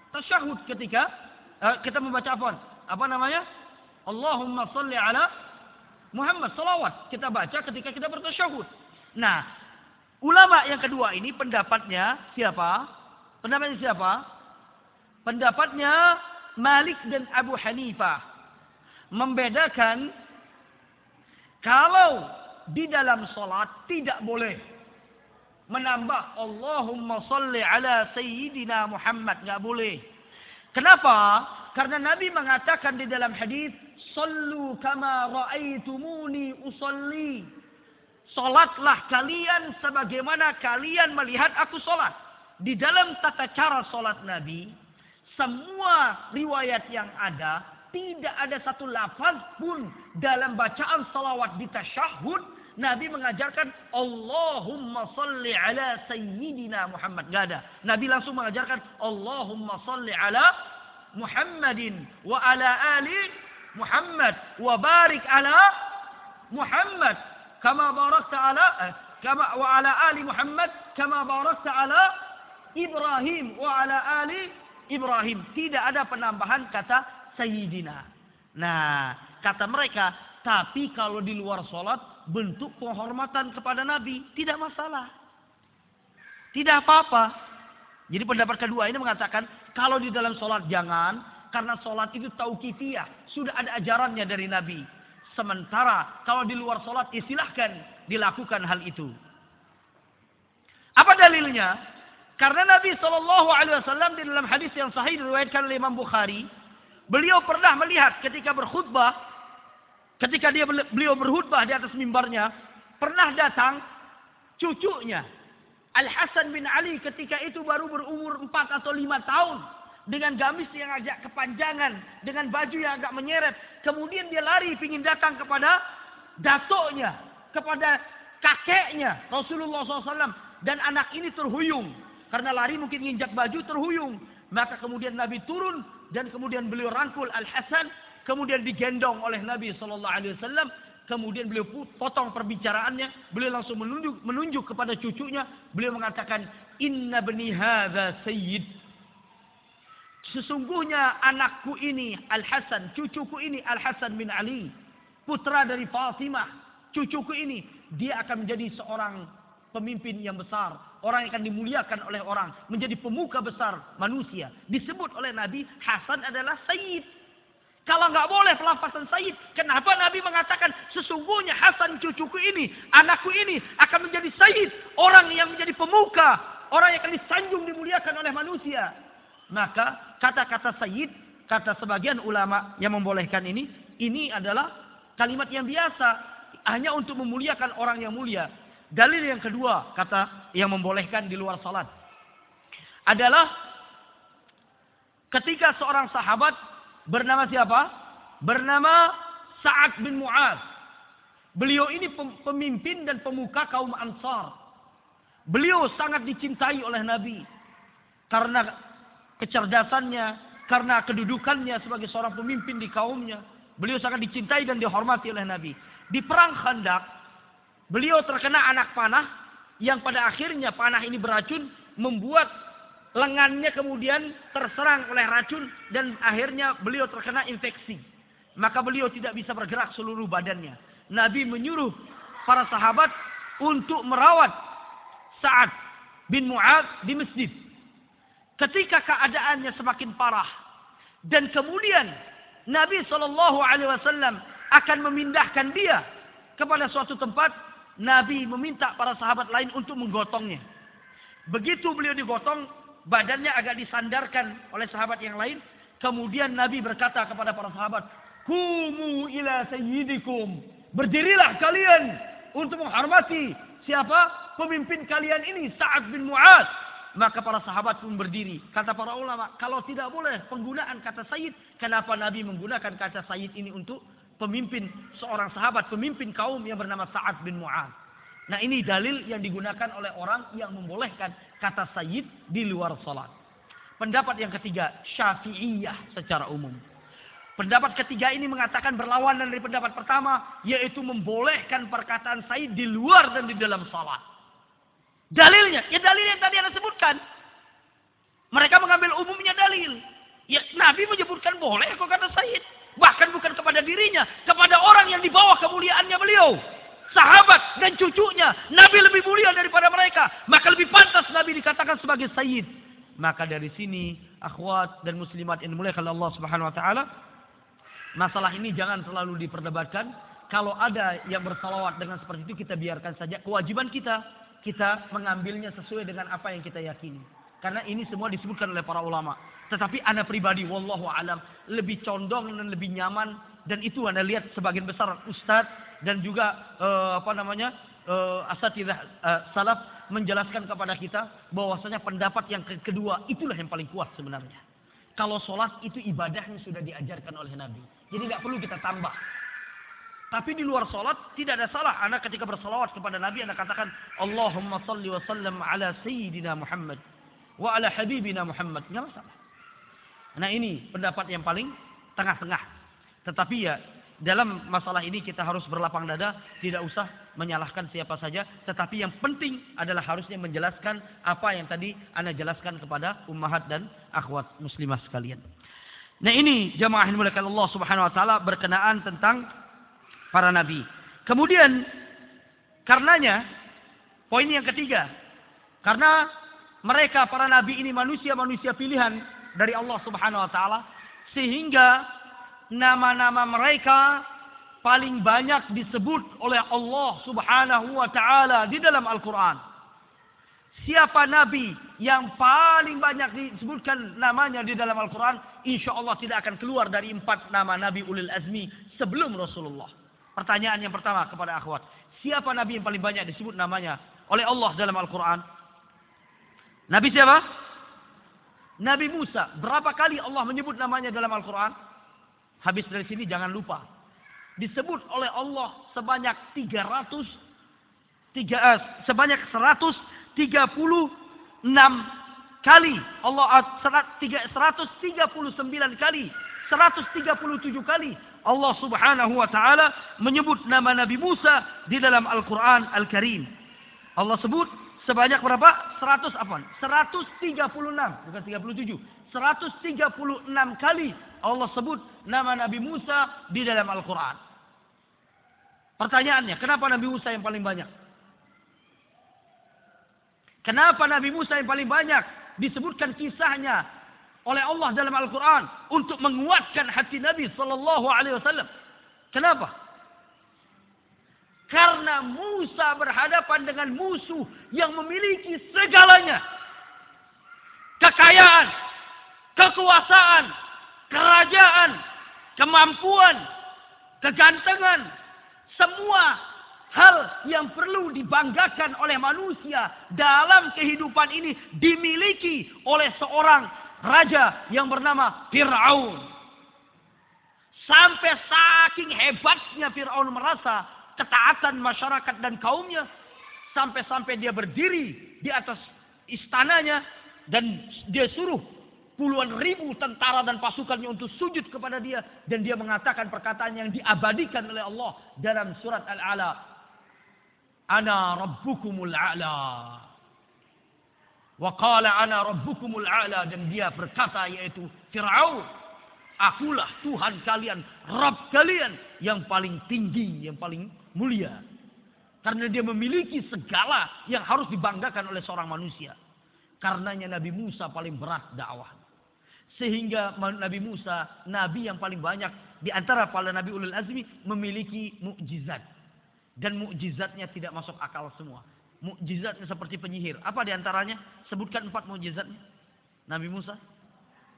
Speaker 1: Tasyahud ketika uh, kita membaca apa? Apa namanya? Allahumma salli ala Muhammad salawat. Kita baca ketika kita bertasyahud. Nah, ulama yang kedua ini pendapatnya siapa? Pendapatnya siapa? Pendapatnya Malik dan Abu Hanifah. Membedakan kalau di dalam solat tidak boleh menambah Allahumma salli ala Sayyidina Muhammad. Nggak boleh. Kenapa? Karena Nabi mengatakan di dalam hadis, Sallu kama ra'aitumuni usalli. Solatlah kalian sebagaimana kalian melihat aku solat. Di dalam tata cara solat Nabi, semua riwayat yang ada tidak ada satu lafaz pun dalam bacaan salawat di tasyahud Nabi mengajarkan Allahumma salli ala sayyidina Muhammad. Gak ada. Nabi langsung mengajarkan Allahumma salli ala Muhammadin wa ala ali Muhammad wa barik ala Muhammad ala eh, kama wa ala ali Muhammad barakta ala Ibrahim wa ala ali Ibrahim. Tidak ada penambahan kata sayyidina. Nah, kata mereka, tapi kalau di luar sholat bentuk penghormatan kepada Nabi tidak masalah. Tidak apa-apa. Jadi pendapat kedua ini mengatakan kalau di dalam sholat jangan karena sholat itu tauqifiyah sudah ada ajarannya dari Nabi. Sementara kalau di luar sholat ya silahkan dilakukan hal itu. Apa dalilnya? Karena Nabi Shallallahu Alaihi Wasallam di dalam hadis yang sahih diriwayatkan oleh Imam Bukhari, beliau pernah melihat ketika berkhutbah Ketika dia beliau berkhutbah di atas mimbarnya, pernah datang cucunya Al Hasan bin Ali ketika itu baru berumur 4 atau 5 tahun dengan gamis yang agak kepanjangan, dengan baju yang agak menyeret. Kemudian dia lari ingin datang kepada datuknya, kepada kakeknya Rasulullah SAW dan anak ini terhuyung karena lari mungkin nginjak baju terhuyung. Maka kemudian Nabi turun dan kemudian beliau rangkul Al Hasan kemudian digendong oleh Nabi Shallallahu Alaihi Wasallam, kemudian beliau potong perbicaraannya, beliau langsung menunjuk menunjuk kepada cucunya, beliau mengatakan Inna bani hadza sayyid. Sesungguhnya anakku ini Al Hasan, cucuku ini Al Hasan bin Ali, putra dari Fatimah, cucuku ini dia akan menjadi seorang pemimpin yang besar, orang yang akan dimuliakan oleh orang, menjadi pemuka besar manusia. Disebut oleh Nabi Hasan adalah sayyid. Kalau nggak boleh pelafasan Sayyid, kenapa Nabi mengatakan sesungguhnya Hasan cucuku ini, anakku ini akan menjadi Sayyid, orang yang menjadi pemuka, orang yang akan disanjung dimuliakan oleh manusia. Maka kata-kata Sayyid, kata sebagian ulama yang membolehkan ini, ini adalah kalimat yang biasa, hanya untuk memuliakan orang yang mulia. Dalil yang kedua, kata yang membolehkan di luar salat adalah ketika seorang sahabat Bernama siapa? Bernama Sa'ad bin Mu'az. Beliau ini pemimpin dan pemuka kaum Ansar. Beliau sangat dicintai oleh Nabi. Karena kecerdasannya, karena kedudukannya sebagai seorang pemimpin di kaumnya. Beliau sangat dicintai dan dihormati oleh Nabi. Di perang Khandak, beliau terkena anak panah yang pada akhirnya panah ini beracun membuat lengannya kemudian terserang oleh racun dan akhirnya beliau terkena infeksi. Maka beliau tidak bisa bergerak seluruh badannya. Nabi menyuruh para sahabat untuk merawat Sa'ad bin Mu'ad di masjid. Ketika keadaannya semakin parah dan kemudian Nabi Shallallahu Alaihi Wasallam akan memindahkan dia kepada suatu tempat, Nabi meminta para sahabat lain untuk menggotongnya. Begitu beliau digotong, badannya agak disandarkan oleh sahabat yang lain. Kemudian Nabi berkata kepada para sahabat, Kumu ila sayyidikum. Berdirilah kalian untuk menghormati siapa? Pemimpin kalian ini, Sa'ad bin Mu'ad. Maka para sahabat pun berdiri. Kata para ulama, kalau tidak boleh penggunaan kata Sayyid, kenapa Nabi menggunakan kata Sayyid ini untuk pemimpin seorang sahabat, pemimpin kaum yang bernama Sa'ad bin Mu'ad. Nah ini dalil yang digunakan oleh orang yang membolehkan kata sayyid di luar salat. Pendapat yang ketiga, syafi'iyah secara umum. Pendapat ketiga ini mengatakan berlawanan dari pendapat pertama, yaitu membolehkan perkataan sayyid di luar dan di dalam salat. Dalilnya, ya dalil yang tadi Anda sebutkan. Mereka mengambil umumnya dalil. Ya Nabi menyebutkan boleh kok kata sayyid. Bahkan bukan kepada dirinya, kepada orang yang di bawah kemuliaannya beliau sahabat dan cucunya. Nabi lebih mulia daripada mereka. Maka lebih pantas Nabi dikatakan sebagai sayyid. Maka dari sini akhwat dan muslimat yang dimuliakan Allah Subhanahu wa taala, masalah ini jangan selalu diperdebatkan. Kalau ada yang bersalawat dengan seperti itu kita biarkan saja. Kewajiban kita kita mengambilnya sesuai dengan apa yang kita yakini. Karena ini semua disebutkan oleh para ulama. Tetapi anak pribadi, wallahu alam, lebih condong dan lebih nyaman. Dan itu anda lihat sebagian besar ustadz dan juga uh, apa namanya uh, asatidah uh, salaf menjelaskan kepada kita bahwasanya pendapat yang kedua itulah yang paling kuat sebenarnya. Kalau sholat itu ibadahnya sudah diajarkan oleh Nabi. Jadi nggak perlu kita tambah. Tapi di luar sholat tidak ada salah. Anda ketika bersalawat kepada Nabi, Anda katakan, Allahumma salli wa sallam ala Sayyidina Muhammad. Wa ala Habibina Muhammad. Tidak masalah. Nah ini pendapat yang paling tengah-tengah. Tetapi ya, dalam masalah ini kita harus berlapang dada. Tidak usah menyalahkan siapa saja. Tetapi yang penting adalah harusnya menjelaskan apa yang tadi Anda jelaskan kepada ummahat dan akhwat muslimah sekalian. Nah ini jamaah yang Allah subhanahu wa ta'ala berkenaan tentang para nabi. Kemudian karenanya poin yang ketiga, karena mereka para nabi ini manusia-manusia pilihan dari Allah Subhanahu wa taala sehingga nama-nama mereka paling banyak disebut oleh Allah Subhanahu wa taala di dalam Al-Qur'an. Siapa nabi yang paling banyak disebutkan namanya di dalam Al-Quran, insya Allah tidak akan keluar dari empat nama Nabi Ulil Azmi sebelum Rasulullah. Pertanyaan yang pertama kepada akhwat. Siapa Nabi yang paling banyak disebut namanya oleh Allah dalam Al-Quran? Nabi siapa? Nabi Musa. Berapa kali Allah menyebut namanya dalam Al-Quran? Habis dari sini jangan lupa. Disebut oleh Allah sebanyak 300 tiga, eh, sebanyak 136 kali. Allah 139 kali. 137 kali Allah Subhanahu wa taala menyebut nama Nabi Musa di dalam Al-Qur'an Al-Karim. Allah sebut sebanyak berapa? 100 apa? 136, bukan 37. 136 kali Allah sebut nama Nabi Musa di dalam Al-Qur'an. Pertanyaannya, kenapa Nabi Musa yang paling banyak? Kenapa Nabi Musa yang paling banyak disebutkan kisahnya oleh Allah dalam Al-Quran untuk menguatkan hati Nabi Sallallahu Alaihi Wasallam. Kenapa? Karena Musa berhadapan dengan musuh yang memiliki segalanya. Kekayaan, kekuasaan, kerajaan, kemampuan, kegantengan, semua hal yang perlu dibanggakan oleh manusia dalam kehidupan ini dimiliki oleh seorang raja yang bernama Fir'aun. Sampai saking hebatnya Fir'aun merasa ketaatan masyarakat dan kaumnya. Sampai-sampai dia berdiri di atas istananya. Dan dia suruh puluhan ribu tentara dan pasukannya untuk sujud kepada dia. Dan dia mengatakan perkataan yang diabadikan oleh Allah dalam surat Al-Ala. Ana rabbukumul a'la. Wa qala ana rabbukumul a'la dan dia berkata yaitu Firaun, akulah Tuhan kalian, Rabb kalian yang paling tinggi, yang paling mulia. Karena dia memiliki segala yang harus dibanggakan oleh seorang manusia. Karenanya Nabi Musa paling berat dakwah. Sehingga Nabi Musa, Nabi yang paling banyak di antara para Nabi Ulul Azmi memiliki mukjizat. Dan mukjizatnya tidak masuk akal semua mukjizatnya seperti penyihir. Apa di antaranya? Sebutkan empat mukjizatnya. Nabi Musa.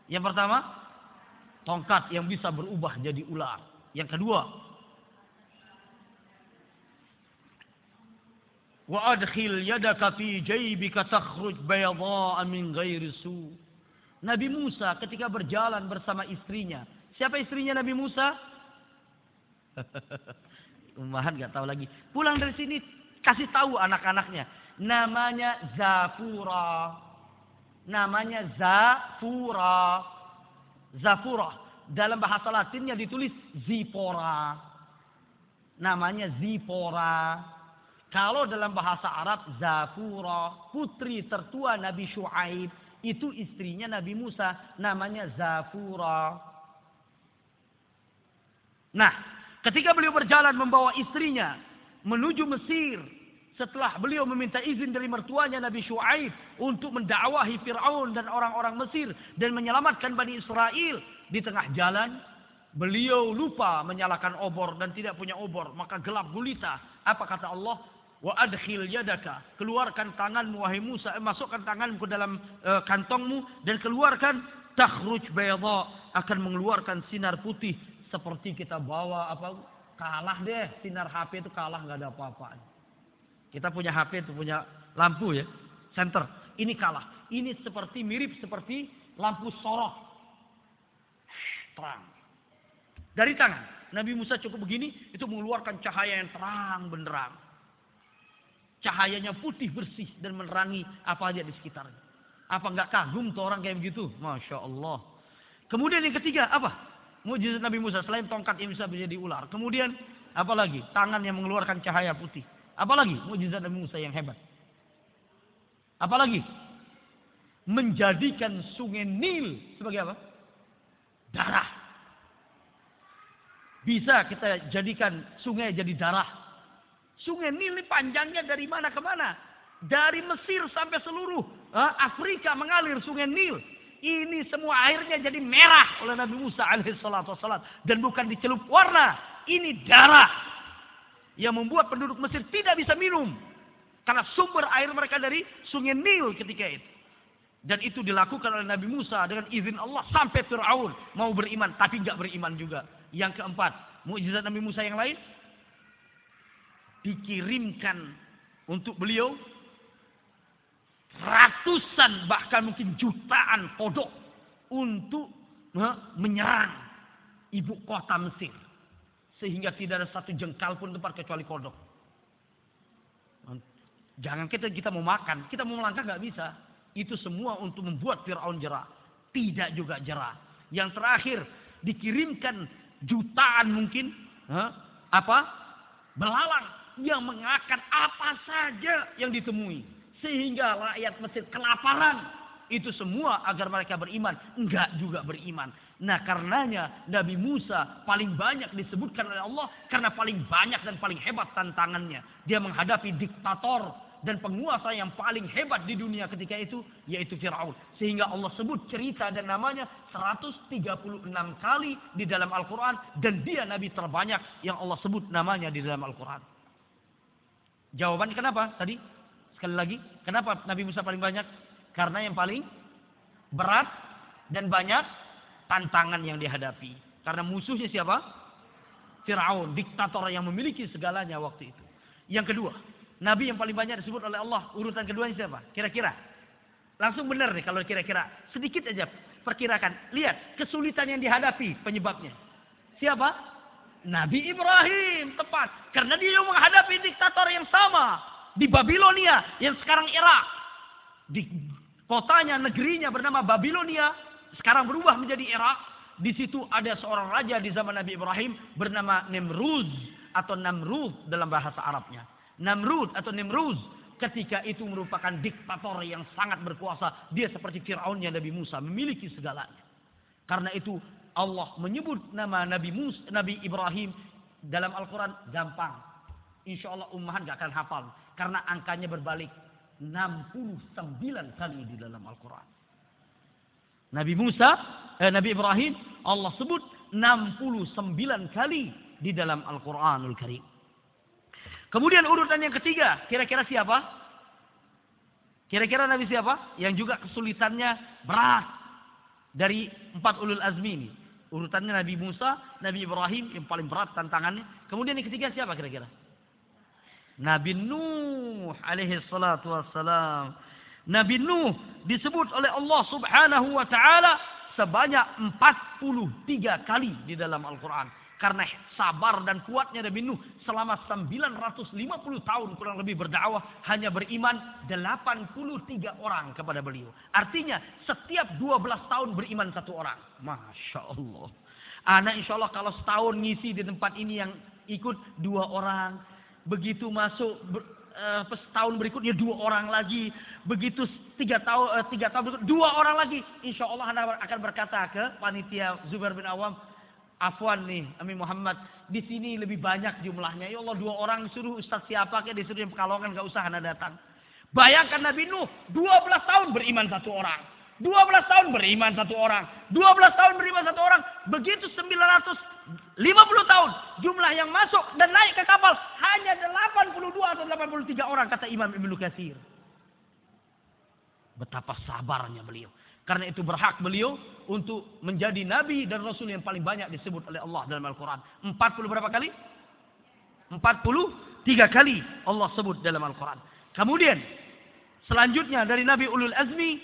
Speaker 1: Yang pertama, tongkat yang bisa berubah jadi ular. Yang kedua, wa adkhil yadaka fi jaybika takhruj bayadha'a min ghairi su. Nabi Musa ketika berjalan bersama istrinya. Siapa istrinya Nabi Musa? *laughs* Umahan gak tahu lagi. Pulang dari sini Kasih tahu anak-anaknya. Namanya Zafura. Namanya Zafura. Zafura. Dalam bahasa latinnya ditulis Zipora. Namanya Zipora. Kalau dalam bahasa Arab Zafura. Putri tertua Nabi Shu'aib. Itu istrinya Nabi Musa. Namanya Zafura. Nah, ketika beliau berjalan membawa istrinya menuju Mesir setelah beliau meminta izin dari mertuanya Nabi Shu'aib untuk mendakwahi Fir'aun dan orang-orang Mesir dan menyelamatkan Bani Israel. Di tengah jalan beliau lupa menyalakan obor dan tidak punya obor maka gelap gulita. Apa kata Allah? Wa adkhil yadaka. Keluarkan tanganmu wahai Musa eh, masukkan tanganmu ke dalam eh, kantongmu dan keluarkan takhruj bayadha akan mengeluarkan sinar putih seperti kita bawa apa Kalah deh, sinar HP itu kalah nggak ada apa-apa. Kita punya HP itu punya lampu ya, center. Ini kalah. Ini seperti mirip seperti lampu sorot. Terang. Dari tangan. Nabi Musa cukup begini, itu mengeluarkan cahaya yang terang benderang. Cahayanya putih bersih dan menerangi apa aja di sekitarnya. Apa nggak kagum tuh orang kayak begitu? Masya Allah. Kemudian yang ketiga apa? Mujizat Nabi Musa selain tongkat yang bisa menjadi ular. Kemudian apa lagi? Tangan yang mengeluarkan cahaya putih. Apa lagi? Mujizat Nabi Musa yang hebat. Apa lagi? Menjadikan sungai Nil sebagai apa? Darah. Bisa kita jadikan sungai jadi darah. Sungai Nil ini panjangnya dari mana ke mana? Dari Mesir sampai seluruh uh, Afrika mengalir sungai Nil. Ini semua airnya jadi merah oleh Nabi Musa alaihissalatu Dan bukan dicelup warna. Ini darah. Yang membuat penduduk Mesir tidak bisa minum. Karena sumber air mereka dari sungai Nil ketika itu. Dan itu dilakukan oleh Nabi Musa dengan izin Allah sampai Fir'aun mau beriman. Tapi nggak beriman juga. Yang keempat, mujizat Nabi Musa yang lain dikirimkan untuk beliau ratusan bahkan mungkin jutaan kodok untuk menyerang ibu kota Mesir sehingga tidak ada satu jengkal pun tempat kecuali kodok. Jangan kita kita mau makan, kita mau melangkah nggak bisa. Itu semua untuk membuat Fir'aun jerah. Tidak juga jerah. Yang terakhir dikirimkan jutaan mungkin apa belalang yang mengakan apa saja yang ditemui. Sehingga rakyat Mesir kelaparan. Itu semua agar mereka beriman. Enggak juga beriman. Nah karenanya Nabi Musa paling banyak disebutkan oleh Allah. Karena paling banyak dan paling hebat tantangannya. Dia menghadapi diktator dan penguasa yang paling hebat di dunia ketika itu yaitu Firaun. Sehingga Allah sebut cerita dan namanya 136 kali di dalam Al-Qur'an dan dia nabi terbanyak yang Allah sebut namanya di dalam Al-Qur'an. Jawabannya kenapa tadi? Sekali lagi, kenapa Nabi Musa paling banyak? Karena yang paling berat dan banyak tantangan yang dihadapi. Karena musuhnya siapa? Fir'aun, diktator yang memiliki segalanya waktu itu. Yang kedua, Nabi yang paling banyak disebut oleh Allah, urutan keduanya siapa? Kira-kira. Langsung benar nih kalau kira-kira. Sedikit aja perkirakan. Lihat kesulitan yang dihadapi penyebabnya. Siapa? Nabi Ibrahim tepat. Karena dia menghadapi diktator yang sama. Di Babilonia yang sekarang Irak. Di kotanya, negerinya bernama Babilonia. Sekarang berubah menjadi Irak. Di situ ada seorang raja di zaman Nabi Ibrahim bernama Nimruz atau Namrud dalam bahasa Arabnya. Namrud atau Nimruz ketika itu merupakan diktator yang sangat berkuasa. Dia seperti Fir'aunnya Nabi Musa memiliki segalanya. Karena itu Allah menyebut nama Nabi Musa, Nabi Ibrahim dalam Al-Quran gampang. Insya Allah ummahan gak akan hafal. Karena angkanya berbalik. 69 kali di dalam Al-Quran. Nabi Musa, eh, Nabi Ibrahim, Allah sebut 69 kali di dalam Al-Quranul Karim. Kemudian urutan yang ketiga, kira-kira siapa? Kira-kira Nabi siapa? Yang juga kesulitannya berat dari empat ulul azmi ini. Urutannya Nabi Musa, Nabi Ibrahim yang paling berat tantangannya. Kemudian yang ketiga siapa kira-kira? Nabi Nuh alaihi salatu wassalam. Nabi Nuh disebut oleh Allah subhanahu wa ta'ala sebanyak 43 kali di dalam Al-Quran. Karena sabar dan kuatnya Nabi Nuh selama 950 tahun kurang lebih berdakwah hanya beriman 83 orang kepada beliau. Artinya setiap 12 tahun beriman satu orang. Masya Allah. Anak insya Allah kalau setahun ngisi di tempat ini yang ikut dua orang. Begitu masuk uh, setahun berikutnya dua orang lagi. Begitu tiga tahun, uh, tiga tahun berikut dua orang lagi. Insya Allah anda akan berkata ke panitia Zubair bin Awam Afwan nih, Amin Muhammad. Di sini lebih banyak jumlahnya. Ya Allah dua orang suruh Ustaz siapa kayak disuruh yang pekalongan gak usah anda datang. Bayangkan Nabi Nuh 12 tahun beriman satu orang. 12 tahun beriman satu orang. 12 tahun beriman satu orang. Begitu 950 tahun. Jumlah yang masuk dan naik ke kapal. Hanya 82 atau 83 orang kata Imam Ibn Katsir. Betapa sabarnya beliau. Karena itu berhak beliau untuk menjadi nabi dan rasul yang paling banyak disebut oleh Allah dalam Al-Quran. 40 berapa kali? 43 kali Allah sebut dalam Al-Quran. Kemudian selanjutnya dari Nabi Ulul Azmi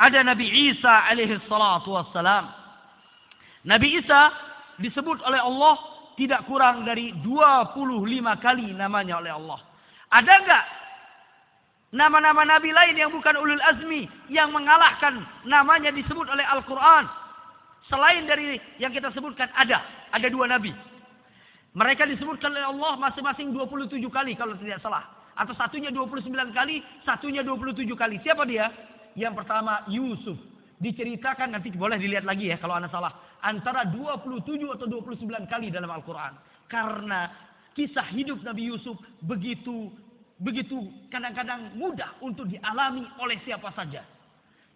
Speaker 1: ada Nabi Isa alaihi salatu wassalam. Nabi Isa disebut oleh Allah tidak kurang dari 25 kali namanya oleh Allah. Ada enggak nama-nama nabi lain yang bukan ulul azmi yang mengalahkan namanya disebut oleh Al-Quran? Selain dari yang kita sebutkan ada. Ada dua nabi. Mereka disebutkan oleh Allah masing-masing 27 kali kalau tidak salah. Atau satunya 29 kali, satunya 27 kali. Siapa dia? Yang pertama Yusuf. Diceritakan nanti boleh dilihat lagi ya kalau anda salah. Antara 27 atau 29 kali dalam Al-Quran. Karena kisah hidup Nabi Yusuf begitu begitu kadang-kadang mudah untuk dialami oleh siapa saja.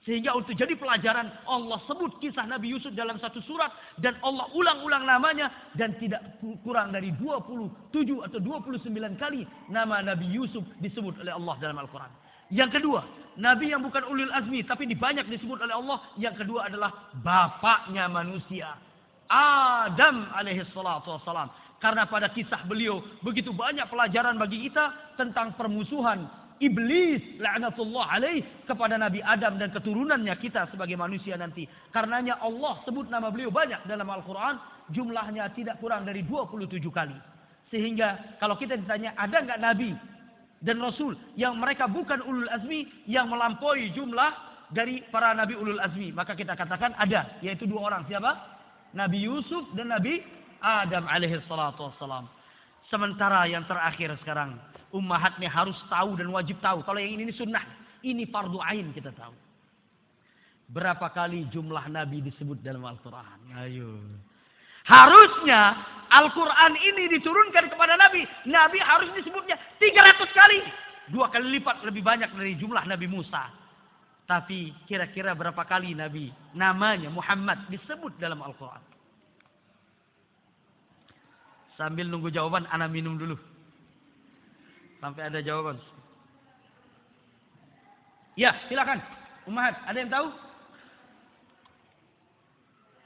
Speaker 1: Sehingga untuk jadi pelajaran Allah sebut kisah Nabi Yusuf dalam satu surat dan Allah ulang-ulang namanya dan tidak kurang dari 27 atau 29 kali nama Nabi Yusuf disebut oleh Allah dalam Al-Quran. Yang kedua, Nabi yang bukan ulil azmi tapi dibanyak disebut oleh Allah. Yang kedua adalah bapaknya manusia. Adam alaihi wassalam. Karena pada kisah beliau begitu banyak pelajaran bagi kita tentang permusuhan iblis laknatullah alaih kepada Nabi Adam dan keturunannya kita sebagai manusia nanti. Karenanya Allah sebut nama beliau banyak dalam Al-Quran. Jumlahnya tidak kurang dari 27 kali. Sehingga kalau kita ditanya ada nggak Nabi dan Rasul yang mereka bukan ulul azmi yang melampaui jumlah dari para Nabi ulul azmi. Maka kita katakan ada. Yaitu dua orang. Siapa? Nabi Yusuf dan Nabi Adam alaihi salatu wassalam. Sementara yang terakhir sekarang ummahatnya harus tahu dan wajib tahu. Kalau yang ini, ini sunnah, ini fardu ain kita tahu. Berapa kali jumlah nabi disebut dalam Al-Quran? Ayo. Harusnya Al-Quran ini diturunkan kepada Nabi. Nabi harus disebutnya 300 kali. Dua kali lipat lebih banyak dari jumlah Nabi Musa. Tapi kira-kira berapa kali Nabi namanya Muhammad disebut dalam Al-Quran? Sambil nunggu jawaban, anak minum dulu. Sampai ada jawaban. Ya, silakan. Umat, ada yang tahu?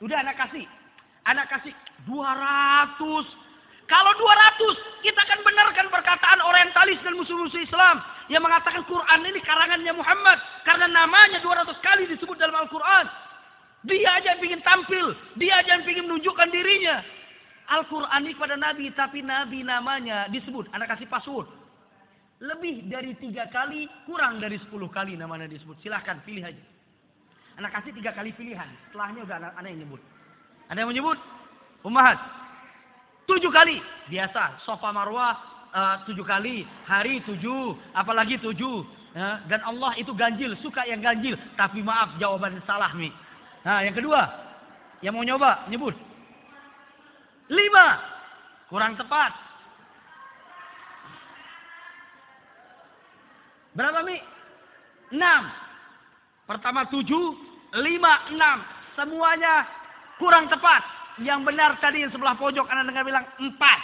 Speaker 1: Udah anak kasih. Anak kasih 200. Kalau 200, kita akan benarkan perkataan orientalis dan musuh-musuh Islam. Yang mengatakan Quran ini karangannya Muhammad. Karena namanya 200 kali disebut dalam Al-Quran. Dia aja yang ingin tampil. Dia aja yang ingin menunjukkan dirinya. Al-Quran ini kepada Nabi. Tapi Nabi namanya disebut. Anak kasih password. Lebih dari tiga kali, kurang dari sepuluh kali namanya disebut. Silahkan pilih aja. Anak kasih tiga kali pilihan. Setelahnya udah anak, anak yang nyebut. Ada yang menyebut? Umahat. Tujuh kali. Biasa. Sofa marwah uh, tujuh kali. Hari tujuh. Apalagi tujuh. Ya, dan Allah itu ganjil. Suka yang ganjil. Tapi maaf jawaban salah nih. Nah yang kedua. Yang mau nyoba. Nyebut. Lima. Kurang tepat. Berapa Mi? Enam. Pertama tujuh, lima, enam. Semuanya kurang tepat. Yang benar tadi yang sebelah pojok anak dengar bilang empat.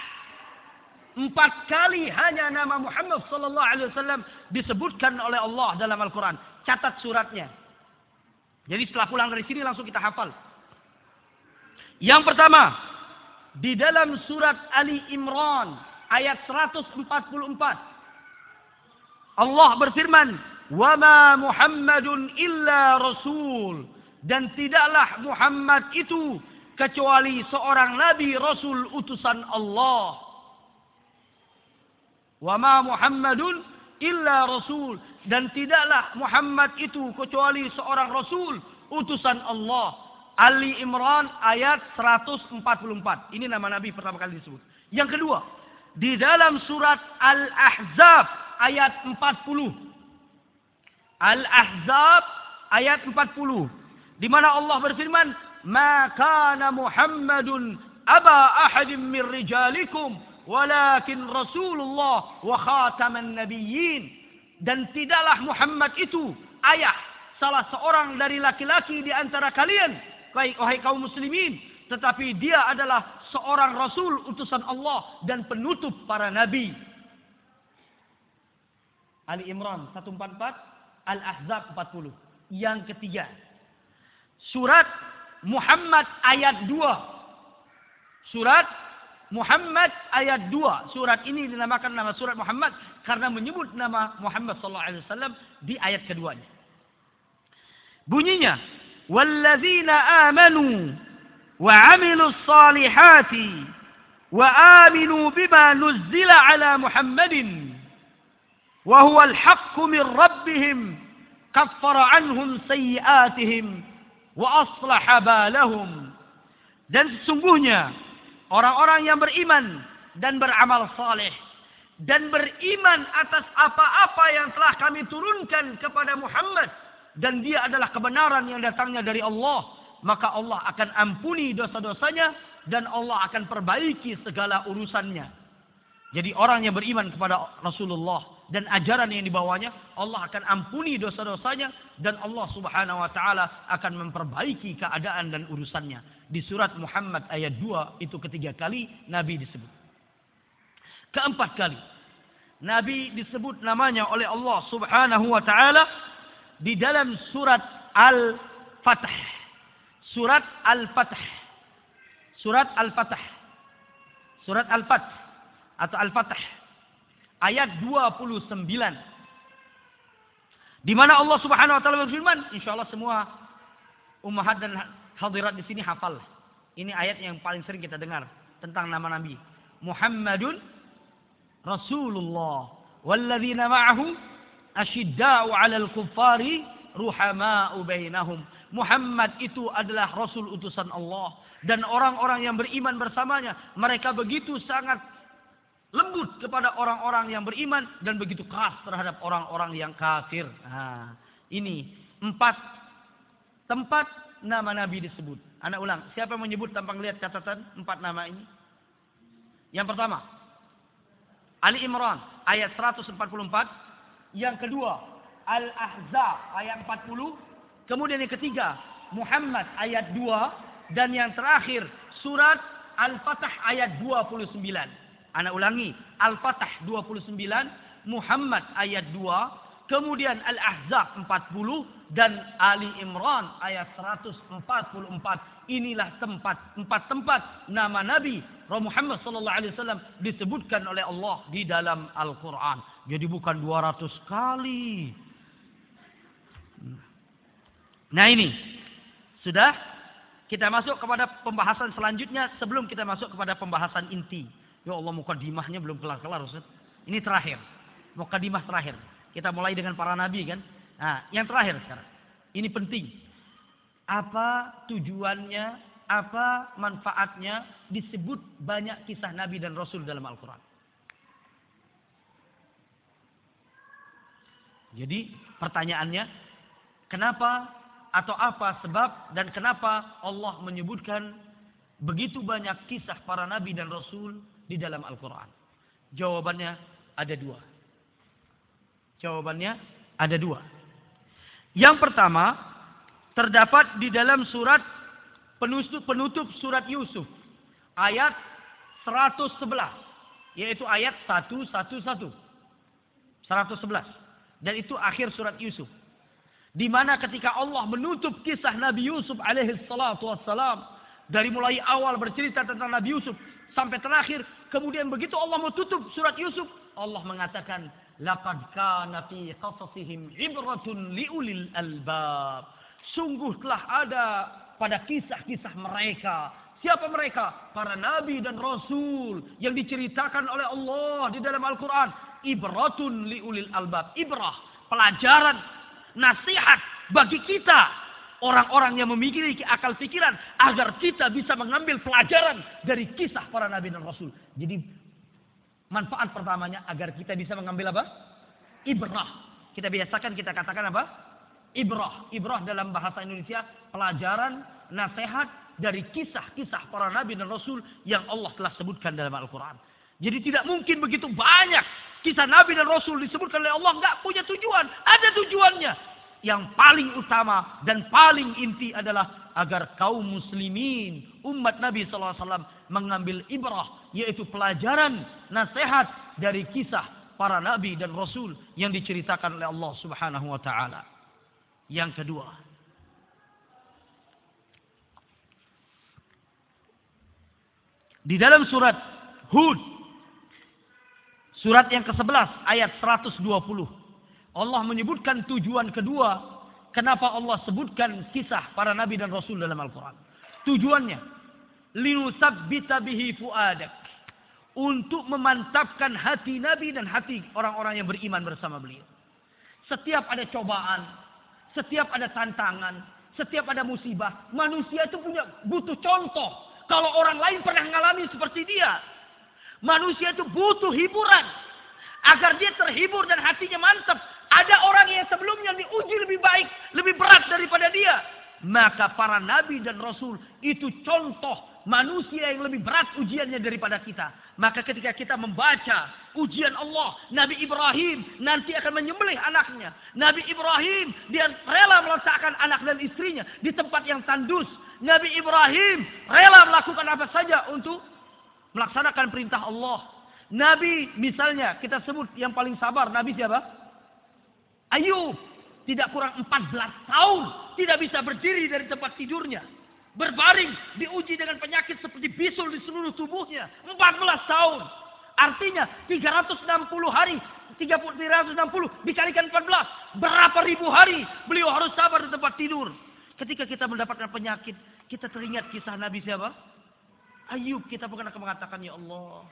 Speaker 1: Empat kali hanya nama Muhammad sallallahu alaihi wasallam disebutkan oleh Allah dalam Al-Qur'an. Catat suratnya. Jadi setelah pulang dari sini langsung kita hafal. Yang pertama, di dalam surat Ali Imran ayat 144 Allah berfirman, "Wa ma Muhammadun illa rasul." Dan tidaklah Muhammad itu kecuali seorang nabi rasul utusan Allah. Wa ma Muhammadun illa rasul dan tidaklah Muhammad itu kecuali seorang rasul utusan Allah. Ali Imran ayat 144. Ini nama nabi pertama kali disebut. Yang kedua, di dalam surat Al-Ahzab ayat 40. Al-Ahzab ayat 40. Di mana Allah berfirman, "Ma kana Muhammadun aba ahadin min rijalikum, walakin Rasulullah wa khataman nabiyyin." Dan tidaklah Muhammad itu ayah salah seorang dari laki-laki di antara kalian, baik wahai kaum muslimin, tetapi dia adalah seorang rasul utusan Allah dan penutup para nabi. Ali Imran 144, Al-Ahzab 40. Yang ketiga, surat Muhammad ayat 2. Surat Muhammad ayat 2. Surat ini dinamakan nama surat Muhammad karena menyebut nama Muhammad sallallahu alaihi wasallam di ayat keduanya. Bunyinya, "Walladzina amanu wa 'amilus salihati wa aminu bima nuzzila ala Muhammadin wa huwa al-haqqu min rabbihim kaffara anhum sayyi'atihim wa aslaha balahum dan sesungguhnya orang-orang yang beriman dan beramal saleh dan beriman atas apa-apa yang telah kami turunkan kepada Muhammad dan dia adalah kebenaran yang datangnya dari Allah maka Allah akan ampuni dosa-dosanya dan Allah akan perbaiki segala urusannya. Jadi orang yang beriman kepada Rasulullah dan ajaran yang dibawanya, Allah akan ampuni dosa-dosanya dan Allah Subhanahu wa taala akan memperbaiki keadaan dan urusannya. Di surat Muhammad ayat 2 itu ketiga kali Nabi disebut. Keempat kali Nabi disebut namanya oleh Allah Subhanahu wa taala di dalam surat Al-Fath. Surat Al-Fath. Surat Al-Fath. Surat Al-Fath atau Al-Fath. Ayat 29. Di mana Allah Subhanahu wa taala berfirman, insyaallah semua ummahat dan hadirat di sini hafal. Ini ayat yang paling sering kita dengar tentang nama Nabi. Muhammadun Rasulullah walladzina ma'ahu asyidda'u 'alal kuffari ruhama'u bainahum. Muhammad itu adalah rasul utusan Allah dan orang-orang yang beriman bersamanya mereka begitu sangat lembut kepada orang-orang yang beriman dan begitu keras terhadap orang-orang yang kafir. Nah, ini empat tempat nama Nabi disebut. Anak ulang, siapa yang menyebut tanpa melihat catatan empat nama ini? Yang pertama, Ali Imran ayat 144 yang kedua, Al-Ahzab ayat 40. Kemudian yang ketiga, Muhammad ayat 2. Dan yang terakhir, surat Al-Fatah ayat 29. Anak ulangi, Al-Fatah 29, Muhammad ayat 2, kemudian Al-Ahzab 40 dan Ali Imran ayat 144. Inilah tempat empat tempat nama Nabi Muhammad sallallahu alaihi wasallam disebutkan oleh Allah di dalam Al-Qur'an. Jadi bukan 200 kali. Nah ini sudah kita masuk kepada pembahasan selanjutnya sebelum kita masuk kepada pembahasan inti. Ya Allah mukadimahnya belum kelar-kelar Ustaz. Ini terakhir. Mukadimah terakhir. Kita mulai dengan para nabi kan. Nah, yang terakhir sekarang. Ini penting. Apa tujuannya, apa manfaatnya disebut banyak kisah nabi dan rasul dalam Al-Qur'an. Jadi pertanyaannya, kenapa atau apa sebab dan kenapa Allah menyebutkan begitu banyak kisah para nabi dan rasul di dalam Al-Quran? Jawabannya ada dua. Jawabannya ada dua. Yang pertama, terdapat di dalam surat penutup, penutup surat Yusuf. Ayat 111. Yaitu ayat 111. 111. Dan itu akhir surat Yusuf. Di mana ketika Allah menutup kisah Nabi Yusuf alaihi salatu wassalam. Dari mulai awal bercerita tentang Nabi Yusuf. Sampai terakhir. Kemudian begitu Allah mau tutup surat Yusuf. Allah mengatakan. Laqad kana fi qasasihim ibratun liulil albab. Sungguh telah ada pada kisah-kisah mereka. Siapa mereka? Para nabi dan rasul yang diceritakan oleh Allah di dalam Al-Quran ibratun liulil albab. Ibrah, pelajaran, nasihat bagi kita orang-orang yang memiliki akal pikiran agar kita bisa mengambil pelajaran dari kisah para nabi dan rasul. Jadi manfaat pertamanya agar kita bisa mengambil apa? Ibrah. Kita biasakan kita katakan apa? Ibrah. Ibrah dalam bahasa Indonesia pelajaran, nasihat dari kisah-kisah para nabi dan rasul yang Allah telah sebutkan dalam Al-Quran. Jadi tidak mungkin begitu banyak kisah Nabi dan Rasul disebutkan oleh Allah nggak punya tujuan. Ada tujuannya. Yang paling utama dan paling inti adalah agar kaum muslimin, umat Nabi SAW mengambil ibrah, yaitu pelajaran, nasihat dari kisah para Nabi dan Rasul yang diceritakan oleh Allah Subhanahu Wa Taala. Yang kedua, di dalam surat Hud Surat yang ke-11 ayat 120. Allah menyebutkan tujuan kedua kenapa Allah sebutkan kisah para nabi dan rasul dalam Al-Qur'an. Tujuannya linusabbita bihi fuadak. untuk memantapkan hati Nabi dan hati orang-orang yang beriman bersama beliau. Setiap ada cobaan, setiap ada tantangan, setiap ada musibah, manusia itu punya butuh contoh. Kalau orang lain pernah mengalami seperti dia, manusia itu butuh hiburan agar dia terhibur dan hatinya mantap. Ada orang yang sebelumnya diuji lebih baik, lebih berat daripada dia. Maka para nabi dan rasul itu contoh manusia yang lebih berat ujiannya daripada kita. Maka ketika kita membaca ujian Allah, Nabi Ibrahim nanti akan menyembelih anaknya. Nabi Ibrahim dia rela meletakkan anak dan istrinya di tempat yang tandus. Nabi Ibrahim rela melakukan apa saja untuk melaksanakan perintah Allah. Nabi misalnya kita sebut yang paling sabar Nabi siapa? Ayub tidak kurang 14 tahun tidak bisa berdiri dari tempat tidurnya. Berbaring, diuji dengan penyakit seperti bisul di seluruh tubuhnya. 14 tahun. Artinya 360 hari, 360 dikalikan 14. Berapa ribu hari beliau harus sabar di tempat tidur. Ketika kita mendapatkan penyakit, kita teringat kisah Nabi siapa? Ayub kita bukan akan mengatakan ya Allah.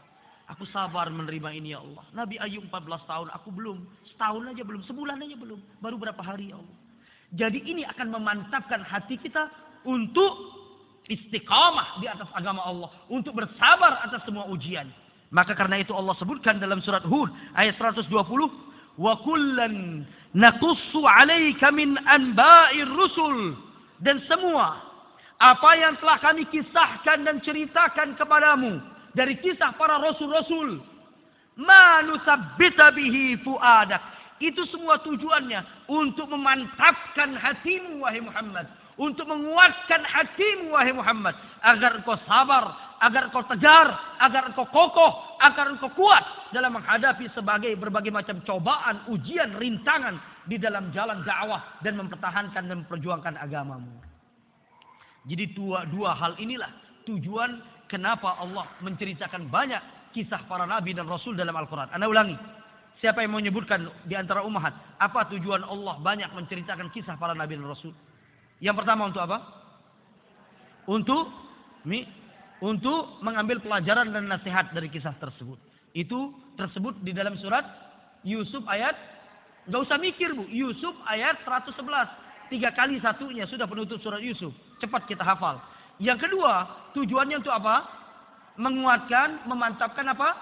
Speaker 1: Aku sabar menerima ini ya Allah. Nabi Ayub 14 tahun, aku belum. Setahun aja belum, sebulan aja belum. Baru berapa hari ya Allah. Jadi ini akan memantapkan hati kita untuk istiqamah di atas agama Allah, untuk bersabar atas semua ujian. Maka karena itu Allah sebutkan dalam surat Hud ayat 120, "Wa kullan naqussu 'alaika min anba'ir rusul." Dan semua apa yang telah kami kisahkan dan ceritakan kepadamu dari kisah para rasul-rasul, manusabbita bihi fuadak. Itu semua tujuannya untuk memantapkan hatimu wahai Muhammad untuk menguatkan hatimu wahai Muhammad agar engkau sabar, agar engkau tegar, agar engkau kokoh, agar engkau kuat dalam menghadapi sebagai berbagai macam cobaan, ujian, rintangan di dalam jalan dakwah dan mempertahankan dan memperjuangkan agamamu. Jadi dua dua hal inilah tujuan kenapa Allah menceritakan banyak kisah para nabi dan rasul dalam Al-Qur'an. Anda ulangi. Siapa yang menyebutkan di antara umat apa tujuan Allah banyak menceritakan kisah para nabi dan rasul? Yang pertama untuk apa? Untuk mi, untuk mengambil pelajaran dan nasihat dari kisah tersebut. Itu tersebut di dalam surat Yusuf ayat nggak usah mikir bu, Yusuf ayat 111. Tiga kali satunya sudah penutup surat Yusuf. Cepat kita hafal. Yang kedua, tujuannya untuk apa? Menguatkan, memantapkan apa?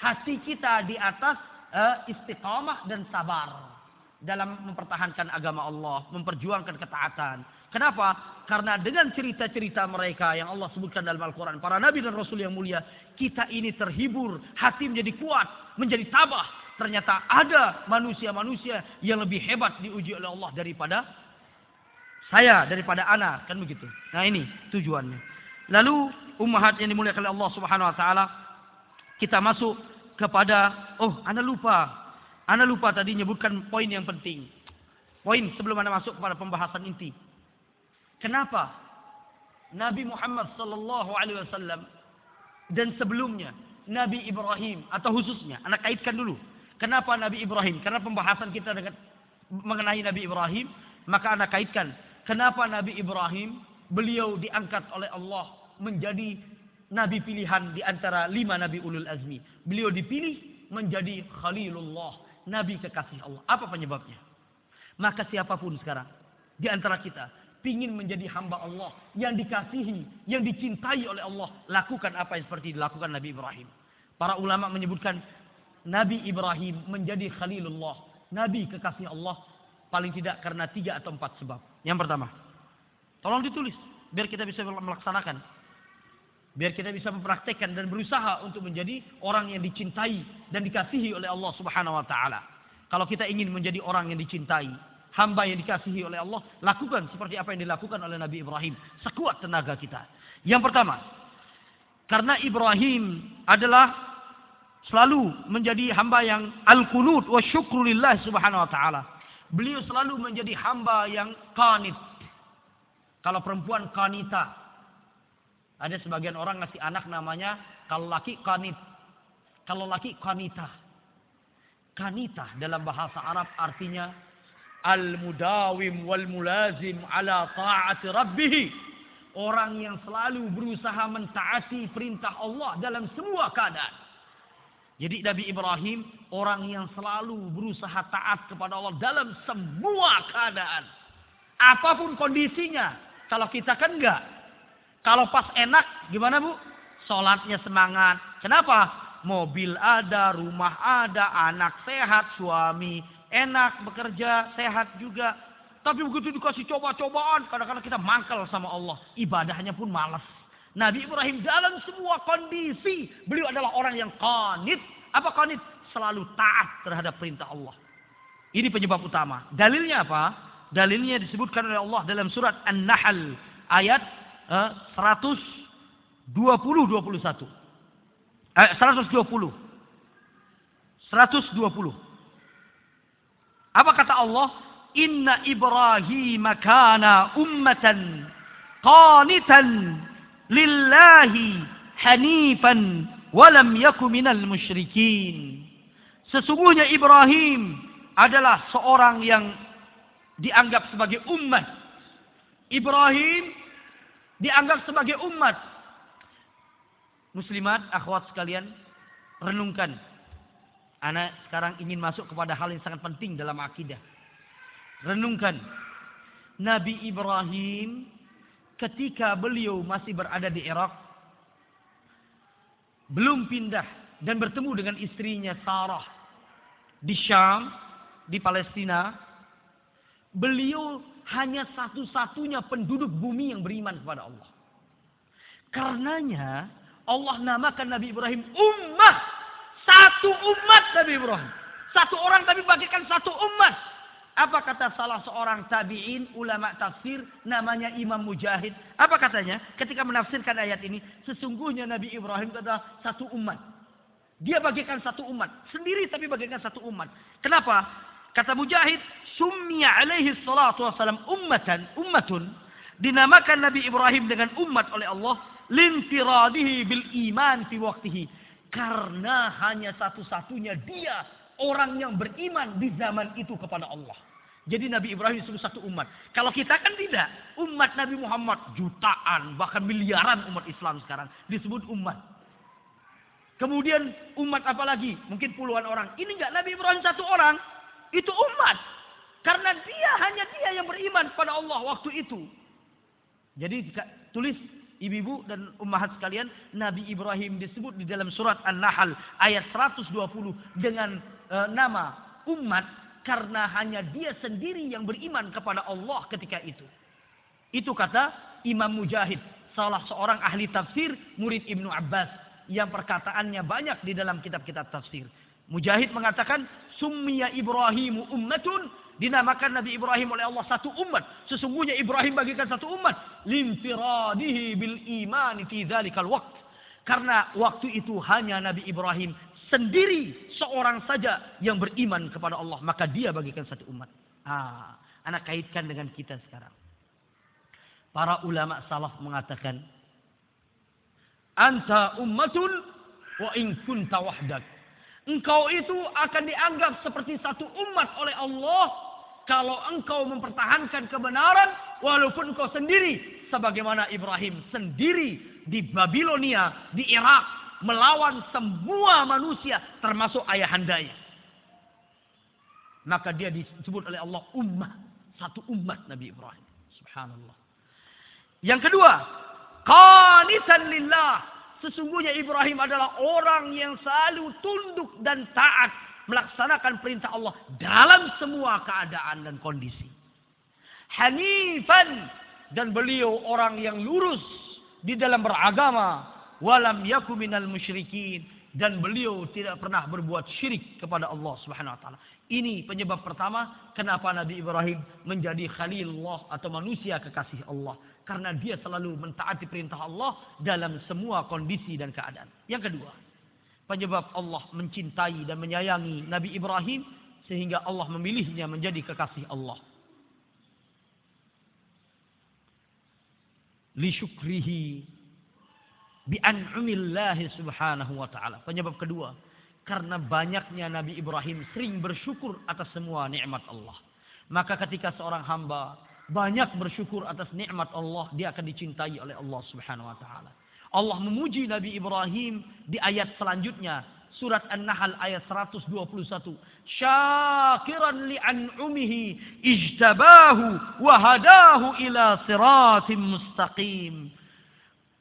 Speaker 1: Hati kita di atas uh, istiqamah dan sabar dalam mempertahankan agama Allah, memperjuangkan ketaatan. Kenapa? Karena dengan cerita-cerita mereka yang Allah sebutkan dalam Al-Quran, para nabi dan rasul yang mulia, kita ini terhibur, hati menjadi kuat, menjadi tabah. Ternyata ada manusia-manusia yang lebih hebat diuji oleh Allah daripada saya, daripada anak, kan begitu. Nah ini tujuannya. Lalu ummahat yang dimuliakan oleh Allah Subhanahu wa taala, kita masuk kepada oh, Anda lupa anda lupa tadi menyebutkan poin yang penting. Poin sebelum Anda masuk kepada pembahasan inti. Kenapa Nabi Muhammad sallallahu alaihi wasallam dan sebelumnya Nabi Ibrahim atau khususnya Anda kaitkan dulu. Kenapa Nabi Ibrahim? Karena pembahasan kita dengan mengenai Nabi Ibrahim, maka Anda kaitkan kenapa Nabi Ibrahim beliau diangkat oleh Allah menjadi nabi pilihan di antara lima nabi ulul azmi. Beliau dipilih menjadi Khalilullah, Nabi kekasih Allah. Apa penyebabnya? Maka siapa pun sekarang di antara kita ingin menjadi hamba Allah yang dikasihi, yang dicintai oleh Allah, lakukan apa yang seperti dilakukan Nabi Ibrahim. Para ulama menyebutkan Nabi Ibrahim menjadi Khalilullah, Nabi kekasih Allah paling tidak karena tiga atau empat sebab. Yang pertama, tolong ditulis biar kita bisa melaksanakan Biar kita bisa mempraktekkan dan berusaha untuk menjadi orang yang dicintai dan dikasihi oleh Allah Subhanahu wa taala. Kalau kita ingin menjadi orang yang dicintai, hamba yang dikasihi oleh Allah, lakukan seperti apa yang dilakukan oleh Nabi Ibrahim sekuat tenaga kita. Yang pertama, karena Ibrahim adalah selalu menjadi hamba yang al-qunut wa syukrulillah subhanahu wa taala. Beliau selalu menjadi hamba yang kanit. Kalau perempuan kanita, ada sebagian orang ngasih anak namanya kalau laki kanit. Kalau laki kanita. Kanita dalam bahasa Arab artinya al-mudawim wal mulazim ala ta'ati rabbih. Orang yang selalu berusaha mentaati perintah Allah dalam semua keadaan. Jadi Nabi Ibrahim orang yang selalu berusaha taat kepada Allah dalam semua keadaan. Apa pun kondisinya. Kalau kita kan enggak. Kalau pas enak gimana bu? Sholatnya semangat. Kenapa? Mobil ada, rumah ada, anak sehat, suami enak, bekerja, sehat juga. Tapi begitu dikasih coba-cobaan, kadang-kadang kita mangkal sama Allah. Ibadahnya pun malas. Nabi Ibrahim dalam semua kondisi, beliau adalah orang yang qanit. Apa qanit? Selalu taat terhadap perintah Allah. Ini penyebab utama. Dalilnya apa? Dalilnya disebutkan oleh Allah dalam surat An-Nahl ayat eh, 120 21. Eh, 120. 120. Apa kata Allah? Inna Ibrahim kana ummatan qanitan lillahi hanifan walam yaku minal musyrikin. Sesungguhnya Ibrahim adalah seorang yang dianggap sebagai umat. Ibrahim dianggap sebagai umat. Muslimat, akhwat sekalian, renungkan Anak sekarang ingin masuk kepada hal yang sangat penting dalam akidah. Renungkan. Nabi Ibrahim ketika beliau masih berada di Irak. Belum pindah dan bertemu dengan istrinya Sarah. Di Syam, di Palestina. Beliau hanya satu-satunya penduduk bumi yang beriman kepada Allah. Karenanya Allah namakan Nabi Ibrahim ummah satu umat Nabi Ibrahim. Satu orang tapi bagikan satu umat. Apa kata salah seorang tabi'in, ulama tafsir, namanya Imam Mujahid. Apa katanya? Ketika menafsirkan ayat ini, sesungguhnya Nabi Ibrahim adalah satu umat. Dia bagikan satu umat. Sendiri tapi bagikan satu umat. Kenapa? Kata Mujahid, Summiya alaihi salatu wassalam ummatan, ummatun. Dinamakan Nabi Ibrahim dengan umat oleh Allah. Lintiradihi bil iman fi waktihi karena hanya satu-satunya dia orang yang beriman di zaman itu kepada Allah. Jadi Nabi Ibrahim disebut satu umat. Kalau kita kan tidak. Umat Nabi Muhammad jutaan, bahkan miliaran umat Islam sekarang disebut umat. Kemudian umat apa lagi? Mungkin puluhan orang. Ini enggak Nabi Ibrahim satu orang. Itu umat. Karena dia hanya dia yang beriman pada Allah waktu itu. Jadi tulis Ibu-ibu dan ummahat sekalian, Nabi Ibrahim disebut di dalam surat An-Nahl ayat 120 dengan e, nama umat karena hanya dia sendiri yang beriman kepada Allah ketika itu. Itu kata Imam Mujahid, salah seorang ahli tafsir, murid Ibnu Abbas yang perkataannya banyak di dalam kitab-kitab tafsir. Mujahid mengatakan, "Summiya Ibrahimu ummatun dinamakan Nabi Ibrahim oleh Allah satu umat. Sesungguhnya Ibrahim bagikan satu umat. Limfiradihi bil iman fi dzalikal waqt. Karena waktu itu hanya Nabi Ibrahim sendiri seorang saja yang beriman kepada Allah, maka dia bagikan satu umat. Ah, anak kaitkan dengan kita sekarang. Para ulama salaf mengatakan, "Anta ummatun wa in kunta wahdak." Engkau itu akan dianggap seperti satu umat oleh Allah kalau engkau mempertahankan kebenaran walaupun engkau sendiri sebagaimana Ibrahim sendiri di Babilonia di Irak melawan semua manusia termasuk ayahandanya. Maka dia disebut oleh Allah ummah satu umat Nabi Ibrahim. Subhanallah. Yang kedua qanitan lillah. Sesungguhnya Ibrahim adalah orang yang selalu tunduk dan taat melaksanakan perintah Allah dalam semua keadaan dan kondisi. Hanifan dan beliau orang yang lurus di dalam beragama, walam yaku minal musyrikin dan beliau tidak pernah berbuat syirik kepada Allah Subhanahu wa taala. Ini penyebab pertama kenapa Nabi Ibrahim menjadi khalilullah atau manusia kekasih Allah. Karena dia selalu mentaati perintah Allah dalam semua kondisi dan keadaan. Yang kedua, penyebab Allah mencintai dan menyayangi Nabi Ibrahim sehingga Allah memilihnya menjadi kekasih Allah. Li syukrihi bi an'umillahi subhanahu wa ta'ala. Penyebab kedua, karena banyaknya Nabi Ibrahim sering bersyukur atas semua nikmat Allah. Maka ketika seorang hamba banyak bersyukur atas nikmat Allah, dia akan dicintai oleh Allah Subhanahu wa taala. Allah memuji Nabi Ibrahim di ayat selanjutnya Surat An-Nahl ayat 121. Syakiran li'an'umihi ijtabahu wa hadahu ila siratim mustaqim.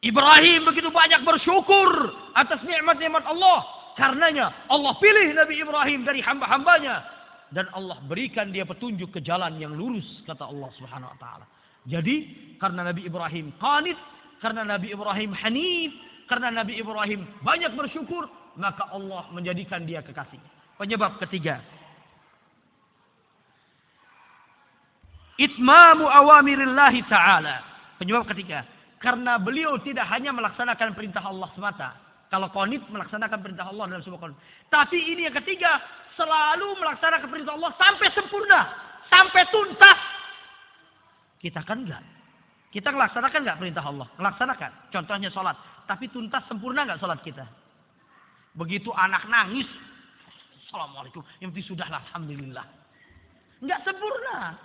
Speaker 1: Ibrahim begitu banyak bersyukur atas nikmat-nikmat Allah. Karenanya Allah pilih Nabi Ibrahim dari hamba-hambanya. Dan Allah berikan dia petunjuk ke jalan yang lurus kata Allah subhanahu wa ta'ala. Jadi karena Nabi Ibrahim qanit, karena Nabi Ibrahim hanif, karena Nabi Ibrahim banyak bersyukur, maka Allah menjadikan dia kekasih. Penyebab ketiga. Itmamu awamirillahi ta'ala. Penyebab ketiga. Karena beliau tidak hanya melaksanakan perintah Allah semata. Kalau konit melaksanakan perintah Allah dalam sebuah konit. Tapi ini yang ketiga. Selalu melaksanakan perintah Allah sampai sempurna. Sampai tuntas. Kita kan enggak. Kita melaksanakan enggak perintah Allah? Melaksanakan. Contohnya sholat. Tapi tuntas sempurna nggak sholat kita? Begitu anak nangis, Assalamualaikum. Yang sudah Alhamdulillah. Nggak sempurna.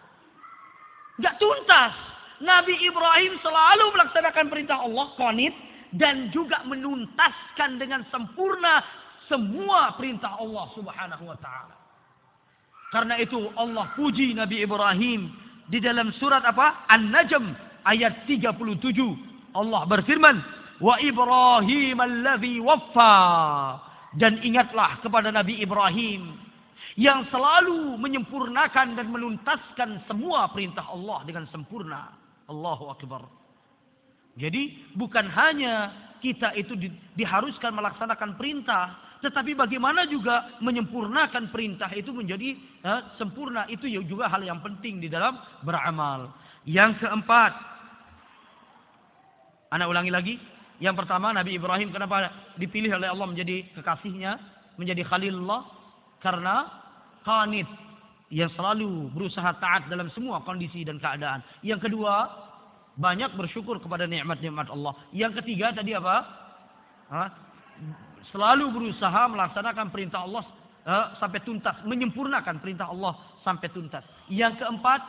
Speaker 1: Nggak tuntas. Nabi Ibrahim selalu melaksanakan perintah Allah, konit. Dan juga menuntaskan dengan sempurna semua perintah Allah subhanahu wa ta'ala. Karena itu Allah puji Nabi Ibrahim di dalam surat apa? An-Najm ayat 37. Allah berfirman, wa Ibrahim alladhi waffa dan ingatlah kepada Nabi Ibrahim yang selalu menyempurnakan dan menuntaskan semua perintah Allah dengan sempurna. Allahu akbar. Jadi bukan hanya kita itu di, diharuskan melaksanakan perintah, tetapi bagaimana juga menyempurnakan perintah itu menjadi eh, sempurna itu juga hal yang penting di dalam beramal. Yang keempat, anak ulangi lagi, yang pertama Nabi Ibrahim kenapa dipilih oleh Allah menjadi kekasihnya, menjadi khalilullah? Karena qanit yang selalu berusaha taat dalam semua kondisi dan keadaan. Yang kedua, banyak bersyukur kepada nikmat-nikmat Allah. Yang ketiga tadi apa? Hah? Selalu berusaha melaksanakan perintah Allah eh, sampai tuntas, menyempurnakan perintah Allah sampai tuntas. Yang keempat,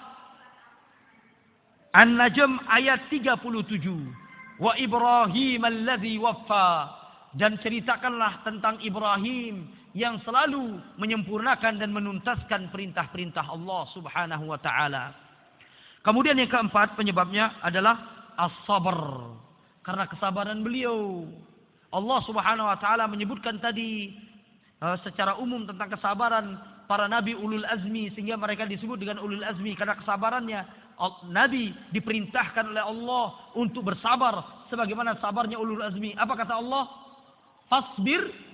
Speaker 1: An-Najm ayat 37. Wa Ibrahim alladhi waffa. Dan ceritakanlah tentang Ibrahim yang selalu menyempurnakan dan menuntaskan perintah-perintah Allah subhanahu wa ta'ala. Kemudian yang keempat penyebabnya adalah as-sabr. Karena kesabaran beliau. Allah subhanahu wa ta'ala menyebutkan tadi uh, secara umum tentang kesabaran para nabi ulul azmi. Sehingga mereka disebut dengan ulul azmi karena kesabarannya. Nabi diperintahkan oleh Allah untuk bersabar sebagaimana sabarnya ulul azmi. Apa kata Allah? Fasbir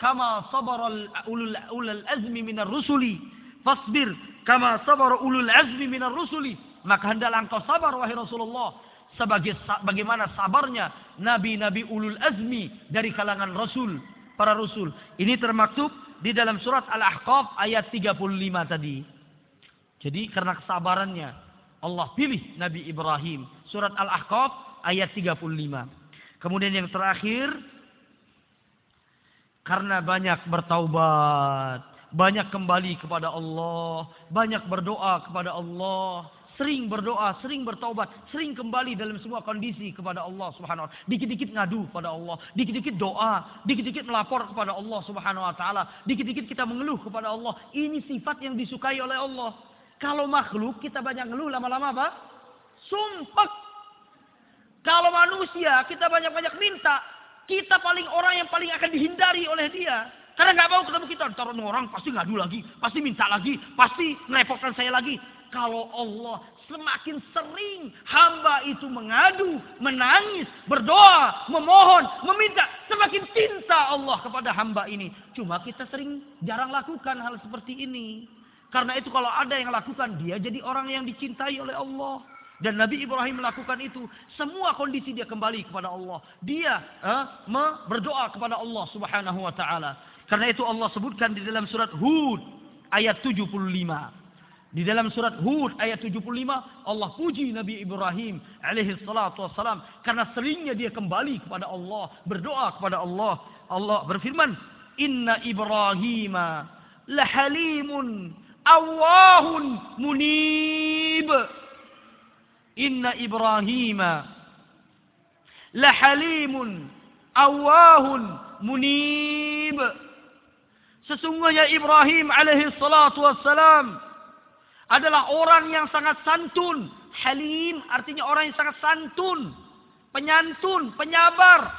Speaker 1: kama sabar ulul, azmi minar rusuli. Fasbir kama sabar ulul azmi minar rusuli. Maka hendaklah engkau sabar wahai Rasulullah sebagai bagaimana sabarnya nabi-nabi ulul azmi dari kalangan rasul, para rasul. Ini termaktub di dalam surat Al-Ahqaf ayat 35 tadi. Jadi karena kesabarannya Allah pilih Nabi Ibrahim. Surat Al-Ahqaf ayat 35. Kemudian yang terakhir. Karena banyak bertaubat. Banyak kembali kepada Allah. Banyak berdoa kepada Allah. Sering berdoa, sering bertaubat, sering kembali dalam semua kondisi kepada Allah Subhanahu wa taala. Dikit-dikit ngadu kepada Allah, dikit-dikit doa, dikit-dikit melapor kepada Allah Subhanahu wa taala, dikit-dikit kita mengeluh kepada Allah. Ini sifat yang disukai oleh Allah. Kalau makhluk kita banyak ngeluh lama-lama apa? Sumpah. Kalau manusia kita banyak-banyak minta, kita paling orang yang paling akan dihindari oleh dia. Karena nggak mau ketemu kita, ntar orang pasti ngadu lagi, pasti minta lagi, pasti merepotkan saya lagi. Kalau Allah semakin sering hamba itu mengadu, menangis, berdoa, memohon, meminta, semakin cinta Allah kepada hamba ini. Cuma kita sering jarang lakukan hal seperti ini. Karena itu kalau ada yang lakukan dia jadi orang yang dicintai oleh Allah. Dan Nabi Ibrahim melakukan itu. Semua kondisi dia kembali kepada Allah. Dia eh, berdoa kepada Allah subhanahu wa ta'ala. Karena itu Allah sebutkan di dalam surat Hud ayat 75. Di dalam surat Hud ayat 75 Allah puji Nabi Ibrahim alaihi salatu wassalam karena seringnya dia kembali kepada Allah, berdoa kepada Allah. Allah berfirman, "Inna Ibrahim lahalimun awahun munib. Inna Ibrahim lahalimun awahun munib. Sesungguhnya Ibrahim alaihi salatu wassalam adalah orang yang sangat santun. Halim artinya orang yang sangat santun. Penyantun, penyabar.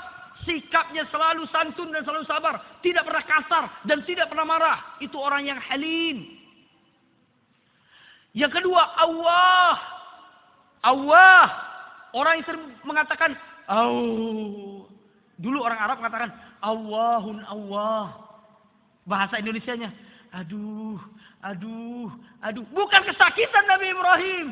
Speaker 1: Sikapnya selalu santun dan selalu sabar. Tidak pernah kasar dan tidak pernah marah. Itu orang yang halim. Yang kedua, Allah. Allah. Orang yang sering mengatakan, Oh. Dulu orang Arab mengatakan, Allahun Allah. Bahasa Indonesianya, aduh, aduh, aduh. Bukan kesakitan Nabi Ibrahim.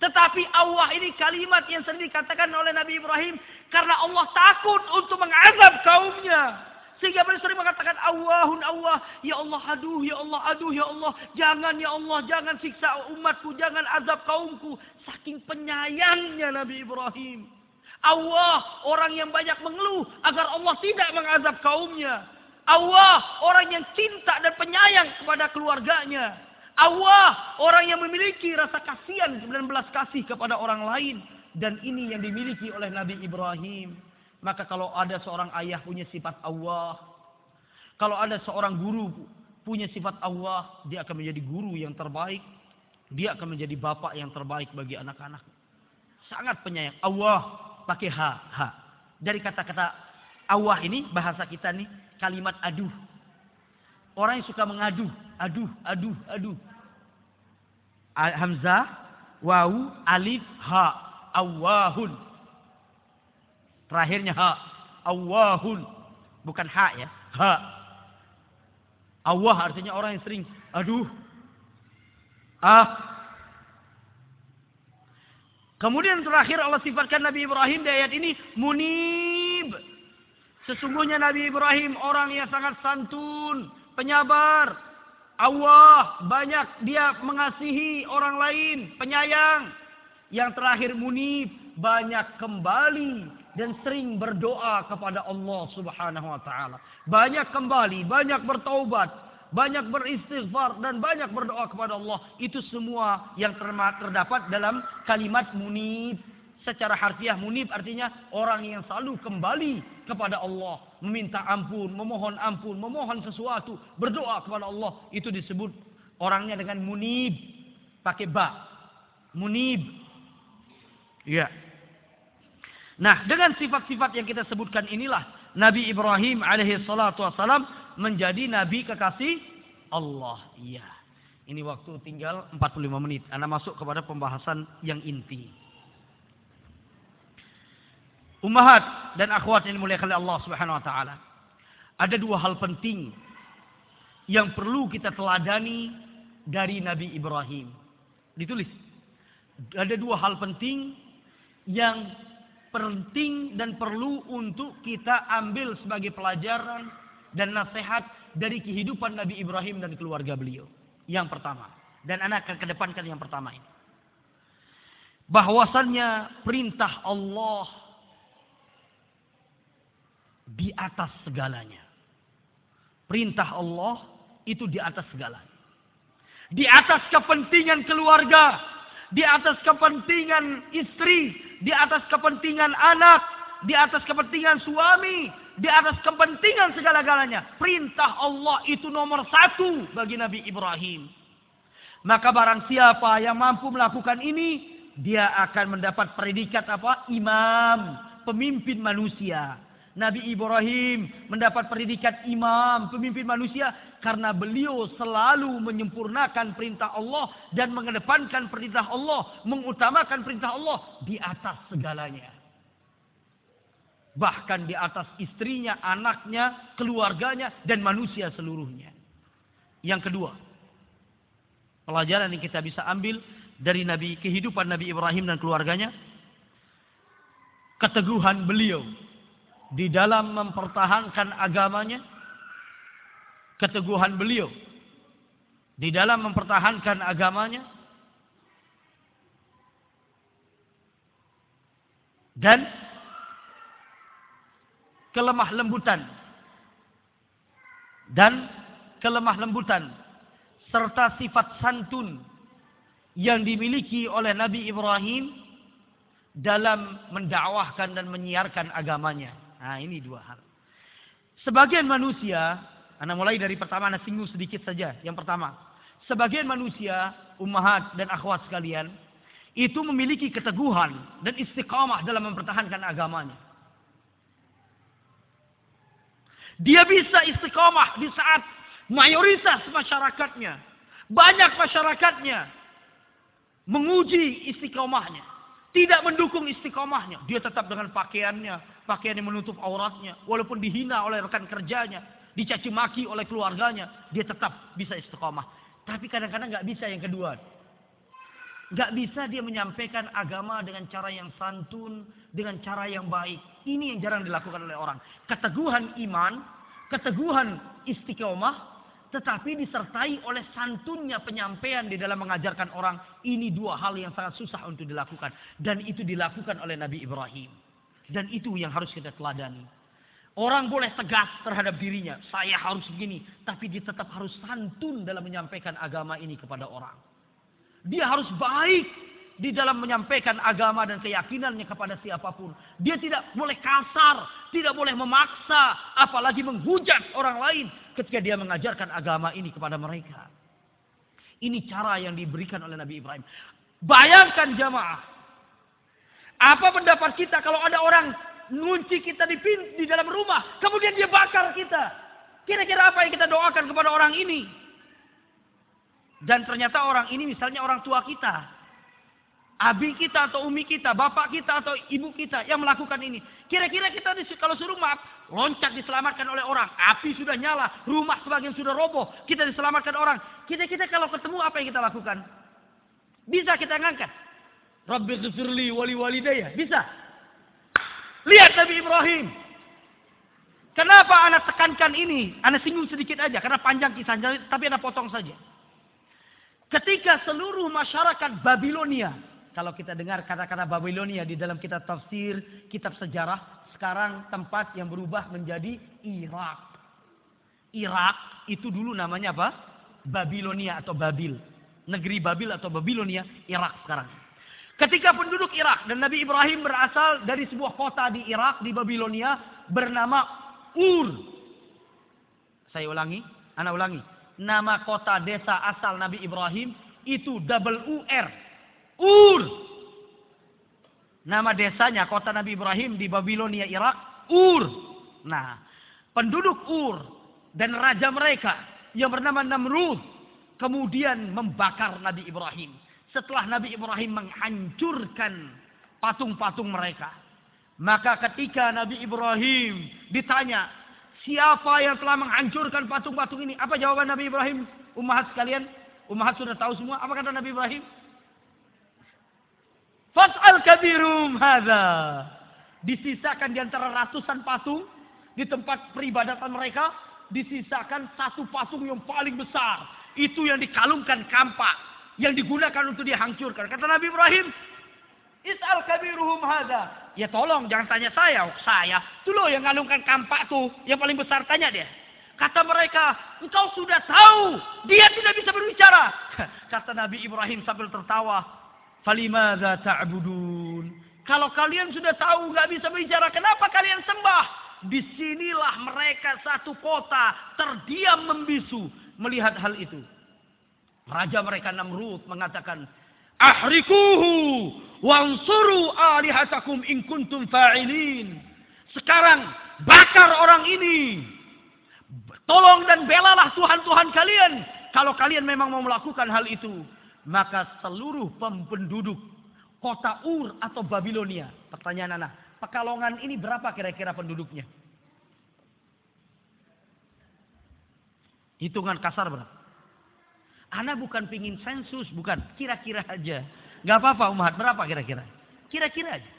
Speaker 1: Tetapi Allah ini kalimat yang sering dikatakan oleh Nabi Ibrahim karena Allah takut untuk mengazab kaumnya. Sehingga beliau sering mengatakan Allahun Allah. Ya Allah aduh ya Allah aduh ya Allah. Jangan ya Allah jangan siksa umatku. Jangan azab kaumku. Saking penyayangnya Nabi Ibrahim. Allah orang yang banyak mengeluh agar Allah tidak mengazab kaumnya. Allah orang yang cinta dan penyayang kepada keluarganya. Allah orang yang memiliki rasa kasihan dan belas kasih kepada orang lain. Dan ini yang dimiliki oleh Nabi Ibrahim. Maka kalau ada seorang ayah punya sifat Allah. Kalau ada seorang guru punya sifat Allah. Dia akan menjadi guru yang terbaik. Dia akan menjadi bapak yang terbaik bagi anak-anak. Sangat penyayang. Allah pakai ha, ha. Dari kata-kata Allah ini bahasa kita nih kalimat aduh. Orang yang suka mengadu, aduh, aduh, aduh. Hamzah, wawu, alif, ha, awahun. Terakhirnya ha, awahun. Bukan ha ya, ha. Allah artinya orang yang sering, aduh, ah. Kemudian terakhir Allah sifatkan Nabi Ibrahim di ayat ini munib. Sesungguhnya Nabi Ibrahim orang yang sangat santun, penyabar. Allah banyak dia mengasihi orang lain, penyayang. Yang terakhir munib, banyak kembali dan sering berdoa kepada Allah Subhanahu wa taala. Banyak kembali, banyak bertaubat, banyak beristighfar dan banyak berdoa kepada Allah. Itu semua yang terdapat dalam kalimat munib. Secara harfiah munib artinya orang yang selalu kembali kepada Allah. Meminta ampun, memohon ampun, memohon sesuatu. Berdoa kepada Allah. Itu disebut orangnya dengan munib. Pakai ba. Munib. Ya. Nah dengan sifat-sifat yang kita sebutkan inilah. Nabi Ibrahim alaihi salatu wassalam menjadi nabi kekasih Allah. Iya. Ini waktu tinggal 45 menit. Anda masuk kepada pembahasan yang inti. Ummahat dan akhwat yang dimuliakan oleh Allah Subhanahu wa taala. Ada dua hal penting yang perlu kita teladani dari Nabi Ibrahim. Ditulis. Ada dua hal penting yang penting dan perlu untuk kita ambil sebagai pelajaran dan nasihat dari kehidupan Nabi Ibrahim dan keluarga beliau. Yang pertama. Dan anak akan kedepankan yang pertama ini. Bahwasannya perintah Allah di atas segalanya. Perintah Allah itu di atas segalanya. Di atas kepentingan keluarga, di atas kepentingan istri, di atas kepentingan anak, di atas kepentingan suami, di atas kepentingan segala-galanya. Perintah Allah itu nomor satu bagi Nabi Ibrahim. Maka barang siapa yang mampu melakukan ini, dia akan mendapat predikat apa? Imam, pemimpin manusia. Nabi Ibrahim mendapat predikat imam, pemimpin manusia karena beliau selalu menyempurnakan perintah Allah dan mengedepankan perintah Allah, mengutamakan perintah Allah di atas segalanya. Bahkan di atas istrinya, anaknya, keluarganya dan manusia seluruhnya. Yang kedua, pelajaran yang kita bisa ambil dari Nabi kehidupan Nabi Ibrahim dan keluarganya, keteguhan beliau di dalam mempertahankan agamanya, keteguhan beliau di dalam mempertahankan agamanya, dan kelemah lembutan dan kelemah lembutan serta sifat santun yang dimiliki oleh Nabi Ibrahim dalam mendakwahkan dan menyiarkan agamanya. Nah ini dua hal. Sebagian manusia, Anda mulai dari pertama, Anda singgung sedikit saja. Yang pertama, sebagian manusia, ummahat dan akhwat sekalian, itu memiliki keteguhan dan istiqamah dalam mempertahankan agamanya. Dia bisa istiqamah di saat mayoritas masyarakatnya, banyak masyarakatnya menguji istiqomahnya. Tidak mendukung istiqomahnya. Dia tetap dengan pakaiannya. Pakaian yang menutup auratnya. Walaupun dihina oleh rekan kerjanya. Dicaci maki oleh keluarganya. Dia tetap bisa istiqomah. Tapi kadang-kadang nggak bisa yang kedua. Nggak bisa dia menyampaikan agama dengan cara yang santun. Dengan cara yang baik. Ini yang jarang dilakukan oleh orang. Keteguhan iman. Keteguhan istiqomah tetapi disertai oleh santunnya penyampaian di dalam mengajarkan orang. Ini dua hal yang sangat susah untuk dilakukan. Dan itu dilakukan oleh Nabi Ibrahim. Dan itu yang harus kita teladani. Orang boleh tegas terhadap dirinya. Saya harus begini. Tapi dia tetap harus santun dalam menyampaikan agama ini kepada orang. Dia harus baik di dalam menyampaikan agama dan keyakinannya kepada siapa pun. Dia tidak boleh kasar, tidak boleh memaksa, apalagi menghujat orang lain ketika dia mengajarkan agama ini kepada mereka. Ini cara yang diberikan oleh Nabi Ibrahim. Bayangkan jamaah. Apa pendapat kita kalau ada orang ngunci kita di, pin, di dalam rumah, kemudian dia bakar kita. Kira-kira apa yang kita doakan kepada orang ini? Dan ternyata orang ini misalnya orang tua kita abi kita atau umi kita, bapak kita atau ibu kita yang melakukan ini. Kira-kira kita kalau suruh maaf, loncat diselamatkan oleh orang. Api sudah nyala, rumah sebagian sudah roboh, kita diselamatkan orang. Kita-kita kalau ketemu apa yang kita lakukan? Bisa kita ngangkat. Rabbi ghafirli wali walidayya. Bisa. Lihat Nabi Ibrahim. Kenapa anak tekankan ini? Anak singgung sedikit aja karena panjang kisahnya, tapi anak potong saja. Ketika seluruh masyarakat Babilonia kalau kita dengar kata-kata Babilonia di dalam kitab tafsir, kitab sejarah, sekarang tempat yang berubah menjadi Irak. Irak itu dulu namanya apa? Babilonia atau Babil. Negeri Babil atau Babilonia, Irak sekarang. Ketika penduduk Irak dan Nabi Ibrahim berasal dari sebuah kota di Irak, di Babilonia, bernama Ur. Saya ulangi, anak ulangi. Nama kota desa asal Nabi Ibrahim itu double UR. Ur. Nama desanya kota Nabi Ibrahim di Babilonia Irak Ur. Nah, penduduk Ur dan raja mereka yang bernama Namrud kemudian membakar Nabi Ibrahim. Setelah Nabi Ibrahim menghancurkan patung-patung mereka. Maka ketika Nabi Ibrahim ditanya, siapa yang telah menghancurkan patung-patung ini? Apa jawaban Nabi Ibrahim? Ummahat sekalian, Ummahat sudah tahu semua. Apa kata Nabi Ibrahim? Fas'al kabirum hadha. Disisakan di antara ratusan patung di tempat peribadatan mereka, disisakan satu patung yang paling besar. Itu yang dikalungkan kampak yang digunakan untuk dihancurkan. Kata Nabi Ibrahim, Is'al kabiruhum hadha. Ya tolong jangan tanya saya, oh, saya. Itu loh yang ngalungkan kampak tuh, yang paling besar tanya dia. Kata mereka, engkau sudah tahu, dia tidak bisa berbicara. *laughs* Kata Nabi Ibrahim sambil tertawa, Falimadza ta'budun? Kalau kalian sudah tahu nggak bisa bicara, kenapa kalian sembah? Di sinilah mereka satu kota terdiam membisu melihat hal itu. Raja mereka Namrud mengatakan, Ahrikuhu wansuru alihatakum in kuntum fa'ilin. Sekarang bakar orang ini. Tolong dan belalah Tuhan-Tuhan kalian. Kalau kalian memang mau melakukan hal itu maka seluruh penduduk kota Ur atau Babilonia. Pertanyaan anak, Pekalongan ini berapa kira-kira penduduknya? Hitungan kasar berapa? Anak bukan pingin sensus, bukan. Kira-kira aja. Gak apa-apa umat, berapa kira-kira? Kira-kira aja.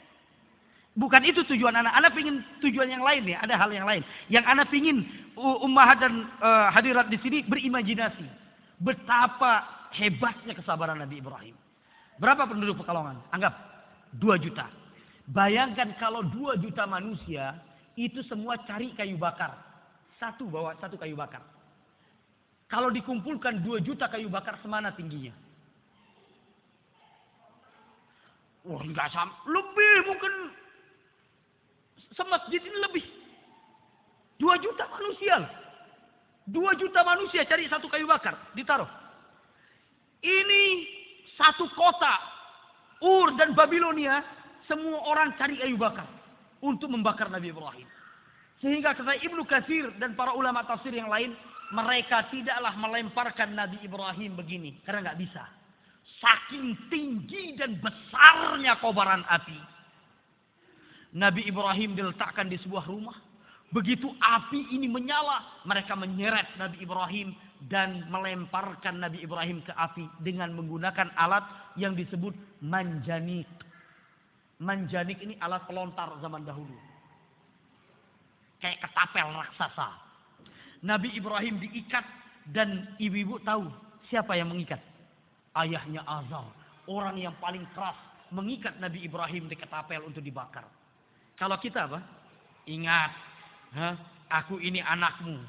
Speaker 1: Bukan itu tujuan anak. Anak pingin tujuan yang lain ya. Ada hal yang lain. Yang anak pingin umat dan uh, hadirat di sini berimajinasi. Betapa hebatnya kesabaran Nabi Ibrahim. Berapa penduduk Pekalongan? Anggap 2 juta. Bayangkan kalau 2 juta manusia itu semua cari kayu bakar. Satu bawa satu kayu bakar. Kalau dikumpulkan 2 juta kayu bakar semana tingginya? Wah enggak sama. Lebih mungkin semasjid ini lebih. 2 juta manusia. Dua juta manusia cari satu kayu bakar, ditaruh. Ini satu kota, Ur dan Babilonia, semua orang cari kayu bakar untuk membakar Nabi Ibrahim. Sehingga kata Ibnu Katsir dan para ulama tafsir yang lain, mereka tidaklah melemparkan Nabi Ibrahim begini karena nggak bisa. Saking tinggi dan besarnya kobaran api. Nabi Ibrahim diletakkan di sebuah rumah. Begitu api ini menyala, mereka menyeret Nabi Ibrahim dan melemparkan Nabi Ibrahim ke api dengan menggunakan alat yang disebut manjanik. Manjanik ini alat pelontar zaman dahulu. Kayak ketapel raksasa. Nabi Ibrahim diikat dan ibu-ibu tahu siapa yang mengikat. Ayahnya Azar. Orang yang paling keras mengikat Nabi Ibrahim di ketapel untuk dibakar. Kalau kita apa? Ingat Hah? Aku ini anakmu.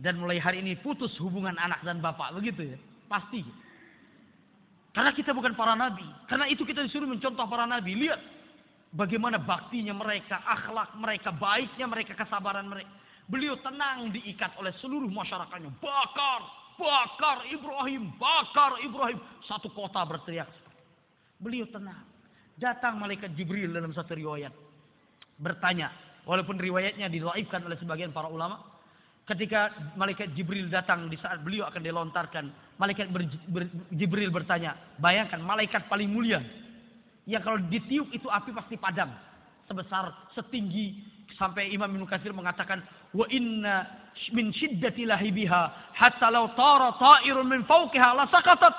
Speaker 1: Dan mulai hari ini putus hubungan anak dan bapak. Begitu ya. Pasti. Karena kita bukan para nabi. Karena itu kita disuruh mencontoh para nabi. Lihat. Bagaimana baktinya mereka. Akhlak mereka. Baiknya mereka. Kesabaran mereka. Beliau tenang diikat oleh seluruh masyarakatnya. Bakar. Bakar Ibrahim. Bakar Ibrahim. Satu kota berteriak. Beliau tenang. Datang malaikat Jibril dalam satu riwayat. Bertanya Walaupun riwayatnya dilaifkan oleh sebagian para ulama. Ketika malaikat Jibril datang di saat beliau akan dilontarkan. Malaikat ber, ber, Jibril bertanya. Bayangkan malaikat paling mulia. Yang kalau ditiup itu api pasti padam. Sebesar setinggi sampai Imam Ibnu Katsir mengatakan wa inna min syiddati lahibiha hatta law tara ta'irun min fawqiha la saqatat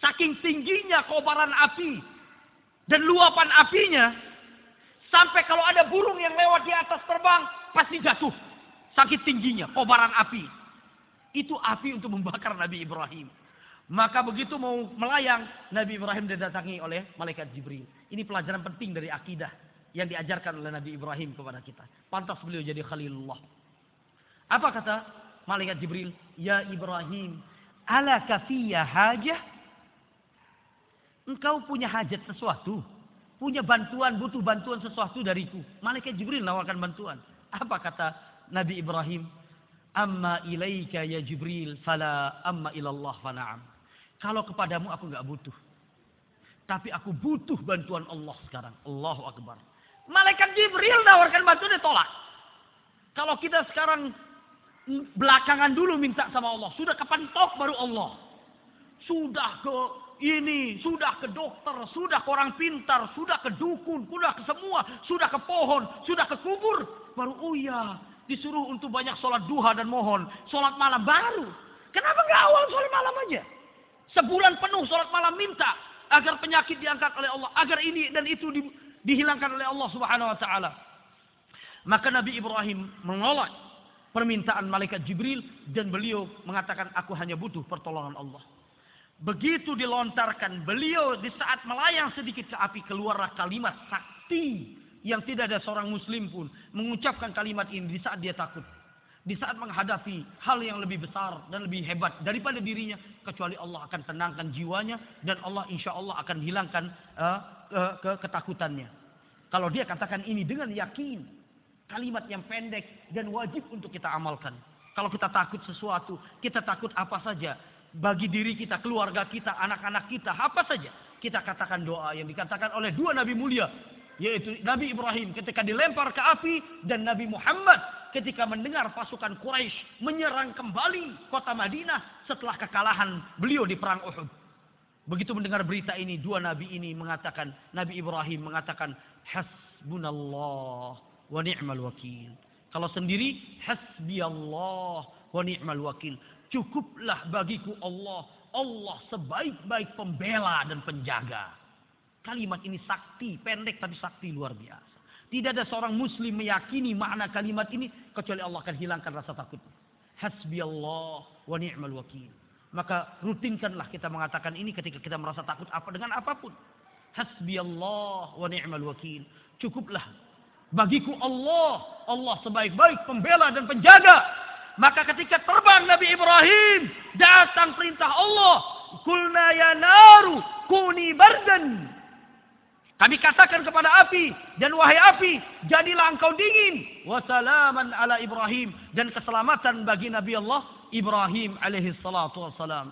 Speaker 1: saking tingginya kobaran api dan luapan apinya Sampai kalau ada burung yang lewat di atas terbang, pasti jatuh. Sakit tingginya, kobaran api. Itu api untuk membakar Nabi Ibrahim. Maka begitu mau melayang, Nabi Ibrahim didatangi oleh malaikat Jibril. Ini pelajaran penting dari akidah yang diajarkan oleh Nabi Ibrahim kepada kita. Pantas beliau jadi Khalilullah. Apa kata malaikat Jibril? Ya Ibrahim, ala kafiyah hajah? Engkau punya hajat sesuatu? punya bantuan, butuh bantuan sesuatu dariku. Malaikat Jibril nawarkan bantuan. Apa kata Nabi Ibrahim? Amma ilaika ya Jibril fala amma ilallah fana'am. Kalau kepadamu aku nggak butuh. Tapi aku butuh bantuan Allah sekarang. Allahu Akbar. Malaikat Jibril nawarkan bantuan dia tolak. Kalau kita sekarang belakangan dulu minta sama Allah. Sudah kepentok baru Allah. Sudah ke ini, sudah ke dokter, sudah ke orang pintar, sudah ke dukun, sudah ke semua, sudah ke pohon, sudah ke kubur. Baru oh iya, disuruh untuk banyak sholat duha dan mohon. Sholat malam baru. Kenapa nggak awal sholat malam aja? Sebulan penuh sholat malam minta agar penyakit diangkat oleh Allah, agar ini dan itu di, dihilangkan oleh Allah Subhanahu wa taala. Maka Nabi Ibrahim menolak permintaan malaikat Jibril dan beliau mengatakan aku hanya butuh pertolongan Allah. Begitu dilontarkan beliau di saat melayang sedikit ke api keluarlah kalimat sakti yang tidak ada seorang muslim pun mengucapkan kalimat ini di saat dia takut. Di saat menghadapi hal yang lebih besar dan lebih hebat daripada dirinya kecuali Allah akan tenangkan jiwanya dan Allah insya Allah akan hilangkan uh, uh, ke ketakutannya. Kalau dia katakan ini dengan yakin kalimat yang pendek dan wajib untuk kita amalkan. Kalau kita takut sesuatu, kita takut apa saja, bagi diri kita, keluarga kita, anak-anak kita, apa saja. Kita katakan doa yang dikatakan oleh dua Nabi mulia. Yaitu Nabi Ibrahim ketika dilempar ke api. Dan Nabi Muhammad ketika mendengar pasukan Quraisy menyerang kembali kota Madinah setelah kekalahan beliau di perang Uhud. Begitu mendengar berita ini, dua nabi ini mengatakan, Nabi Ibrahim mengatakan, Hasbunallah wa ni'mal wakil. Kalau sendiri, Hasbiyallah wa ni'mal wakil. Cukuplah bagiku Allah. Allah sebaik-baik pembela dan penjaga. Kalimat ini sakti, pendek tapi sakti luar biasa. Tidak ada seorang muslim meyakini makna kalimat ini kecuali Allah akan hilangkan rasa takut. Hasbi Allah wa ni'mal wakil. Maka rutinkanlah kita mengatakan ini ketika kita merasa takut apa dengan apa pun. Hasbi Allah wa ni'mal wakil. Cukuplah bagiku Allah, Allah sebaik-baik pembela dan penjaga. Maka ketika terbang Nabi Ibrahim, datang perintah Allah. Kulna ya naru kuni bardan. Kami katakan kepada api dan wahai api, jadilah engkau dingin. Wassalaman ala Ibrahim dan keselamatan bagi Nabi Allah Ibrahim alaihi salatu wassalam.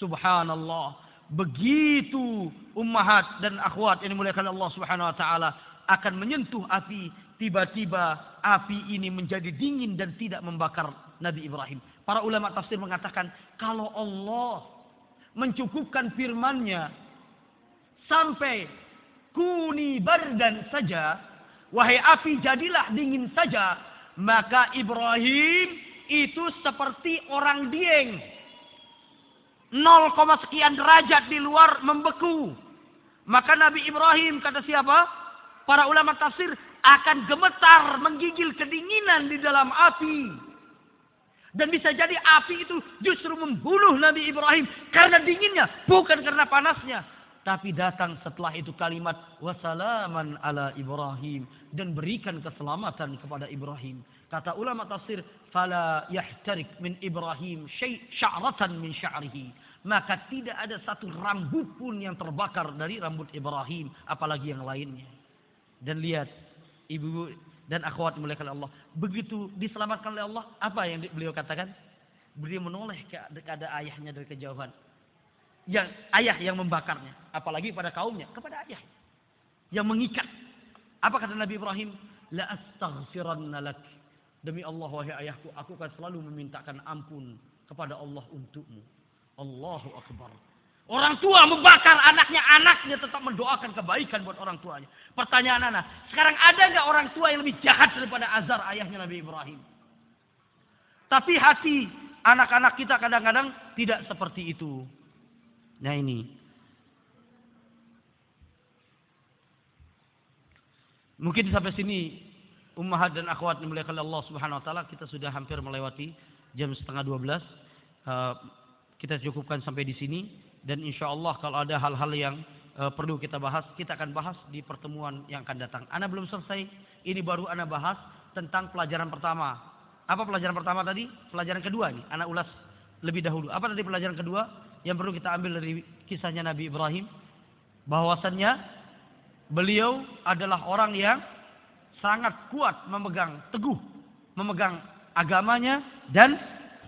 Speaker 1: Subhanallah. Begitu ummahat dan akhwat yang dimuliakan Allah Subhanahu wa taala akan menyentuh api, tiba-tiba api ini menjadi dingin dan tidak membakar Nabi Ibrahim. Para ulama tafsir mengatakan kalau Allah mencukupkan firman-Nya sampai kuni bardan saja, wahai api jadilah dingin saja, maka Ibrahim itu seperti orang dieng. 0, sekian derajat di luar membeku. Maka Nabi Ibrahim kata siapa? Para ulama tafsir akan gemetar menggigil kedinginan di dalam api. Dan bisa jadi api itu justru membunuh Nabi Ibrahim karena dinginnya, bukan karena panasnya. Tapi datang setelah itu kalimat wassalaman ala Ibrahim dan berikan keselamatan kepada Ibrahim. Kata ulama tafsir, fala yahtarik min Ibrahim syai' sya'ratan min sya'rihi. Maka tidak ada satu rambut pun yang terbakar dari rambut Ibrahim, apalagi yang lainnya. Dan lihat, ibu dan akhwat dimuliakan Allah. Begitu diselamatkan oleh Allah, apa yang beliau katakan? Beliau menoleh kepada ayahnya dari kejauhan yang ayah yang membakarnya, apalagi pada kaumnya, kepada ayah yang mengikat. Apa kata Nabi Ibrahim? La astaghfiranna lak. Demi Allah wahai ayahku, aku akan selalu memintakan ampun kepada Allah untukmu. Allahu akbar. Orang tua membakar anaknya, anaknya tetap mendoakan kebaikan buat orang tuanya. Pertanyaan anak, sekarang ada nggak orang tua yang lebih jahat daripada azar ayahnya Nabi Ibrahim? Tapi hati anak-anak kita kadang-kadang tidak seperti itu. Nah ini. Mungkin sampai sini ummahat dan akhwat dimuliakan Allah Subhanahu wa taala kita sudah hampir melewati jam setengah 12. Uh, eh, kita cukupkan sampai di sini dan insya Allah kalau ada hal-hal yang uh, perlu kita bahas, kita akan bahas di pertemuan yang akan datang. Ana belum selesai, ini baru Ana bahas tentang pelajaran pertama. Apa pelajaran pertama tadi? Pelajaran kedua nih, Ana ulas lebih dahulu. Apa tadi pelajaran kedua? yang perlu kita ambil dari kisahnya Nabi Ibrahim bahwasannya beliau adalah orang yang sangat kuat memegang teguh memegang agamanya dan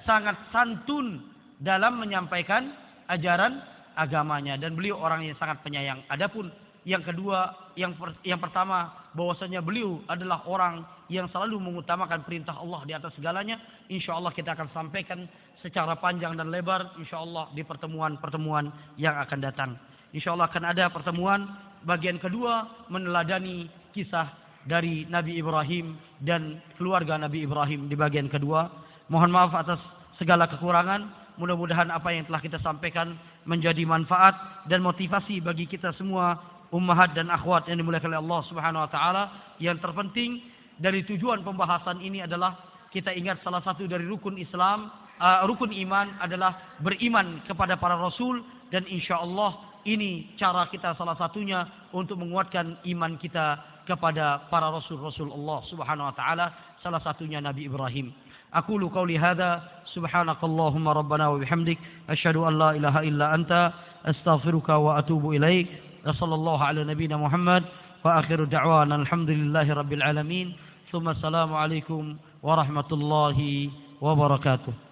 Speaker 1: sangat santun dalam menyampaikan ajaran agamanya dan beliau orang yang sangat penyayang. Adapun yang kedua, yang per, yang pertama bahwasanya beliau adalah orang yang selalu mengutamakan perintah Allah di atas segalanya. Insya Allah kita akan sampaikan secara panjang dan lebar insya Allah di pertemuan-pertemuan yang akan datang. Insya Allah akan ada pertemuan bagian kedua meneladani kisah dari Nabi Ibrahim dan keluarga Nabi Ibrahim di bagian kedua. Mohon maaf atas segala kekurangan. Mudah-mudahan apa yang telah kita sampaikan menjadi manfaat dan motivasi bagi kita semua ummahat dan akhwat yang dimuliakan oleh Allah Subhanahu wa taala. Yang terpenting dari tujuan pembahasan ini adalah kita ingat salah satu dari rukun Islam uh, rukun iman adalah beriman kepada para rasul dan insya Allah ini cara kita salah satunya untuk menguatkan iman kita kepada para rasul-rasul Allah Subhanahu wa taala salah satunya Nabi Ibrahim. أقول قولي هذا. سبحانك اللهم ربنا وبحمدك. أشهد أن لا إله إلا أنت. أستغفرك وأتوب إليك. وصلى الله على نبينا محمد. وآخر دعوانا الحمد لله رب العالمين. ثم السلام عليكم ورحمة الله وبركاته.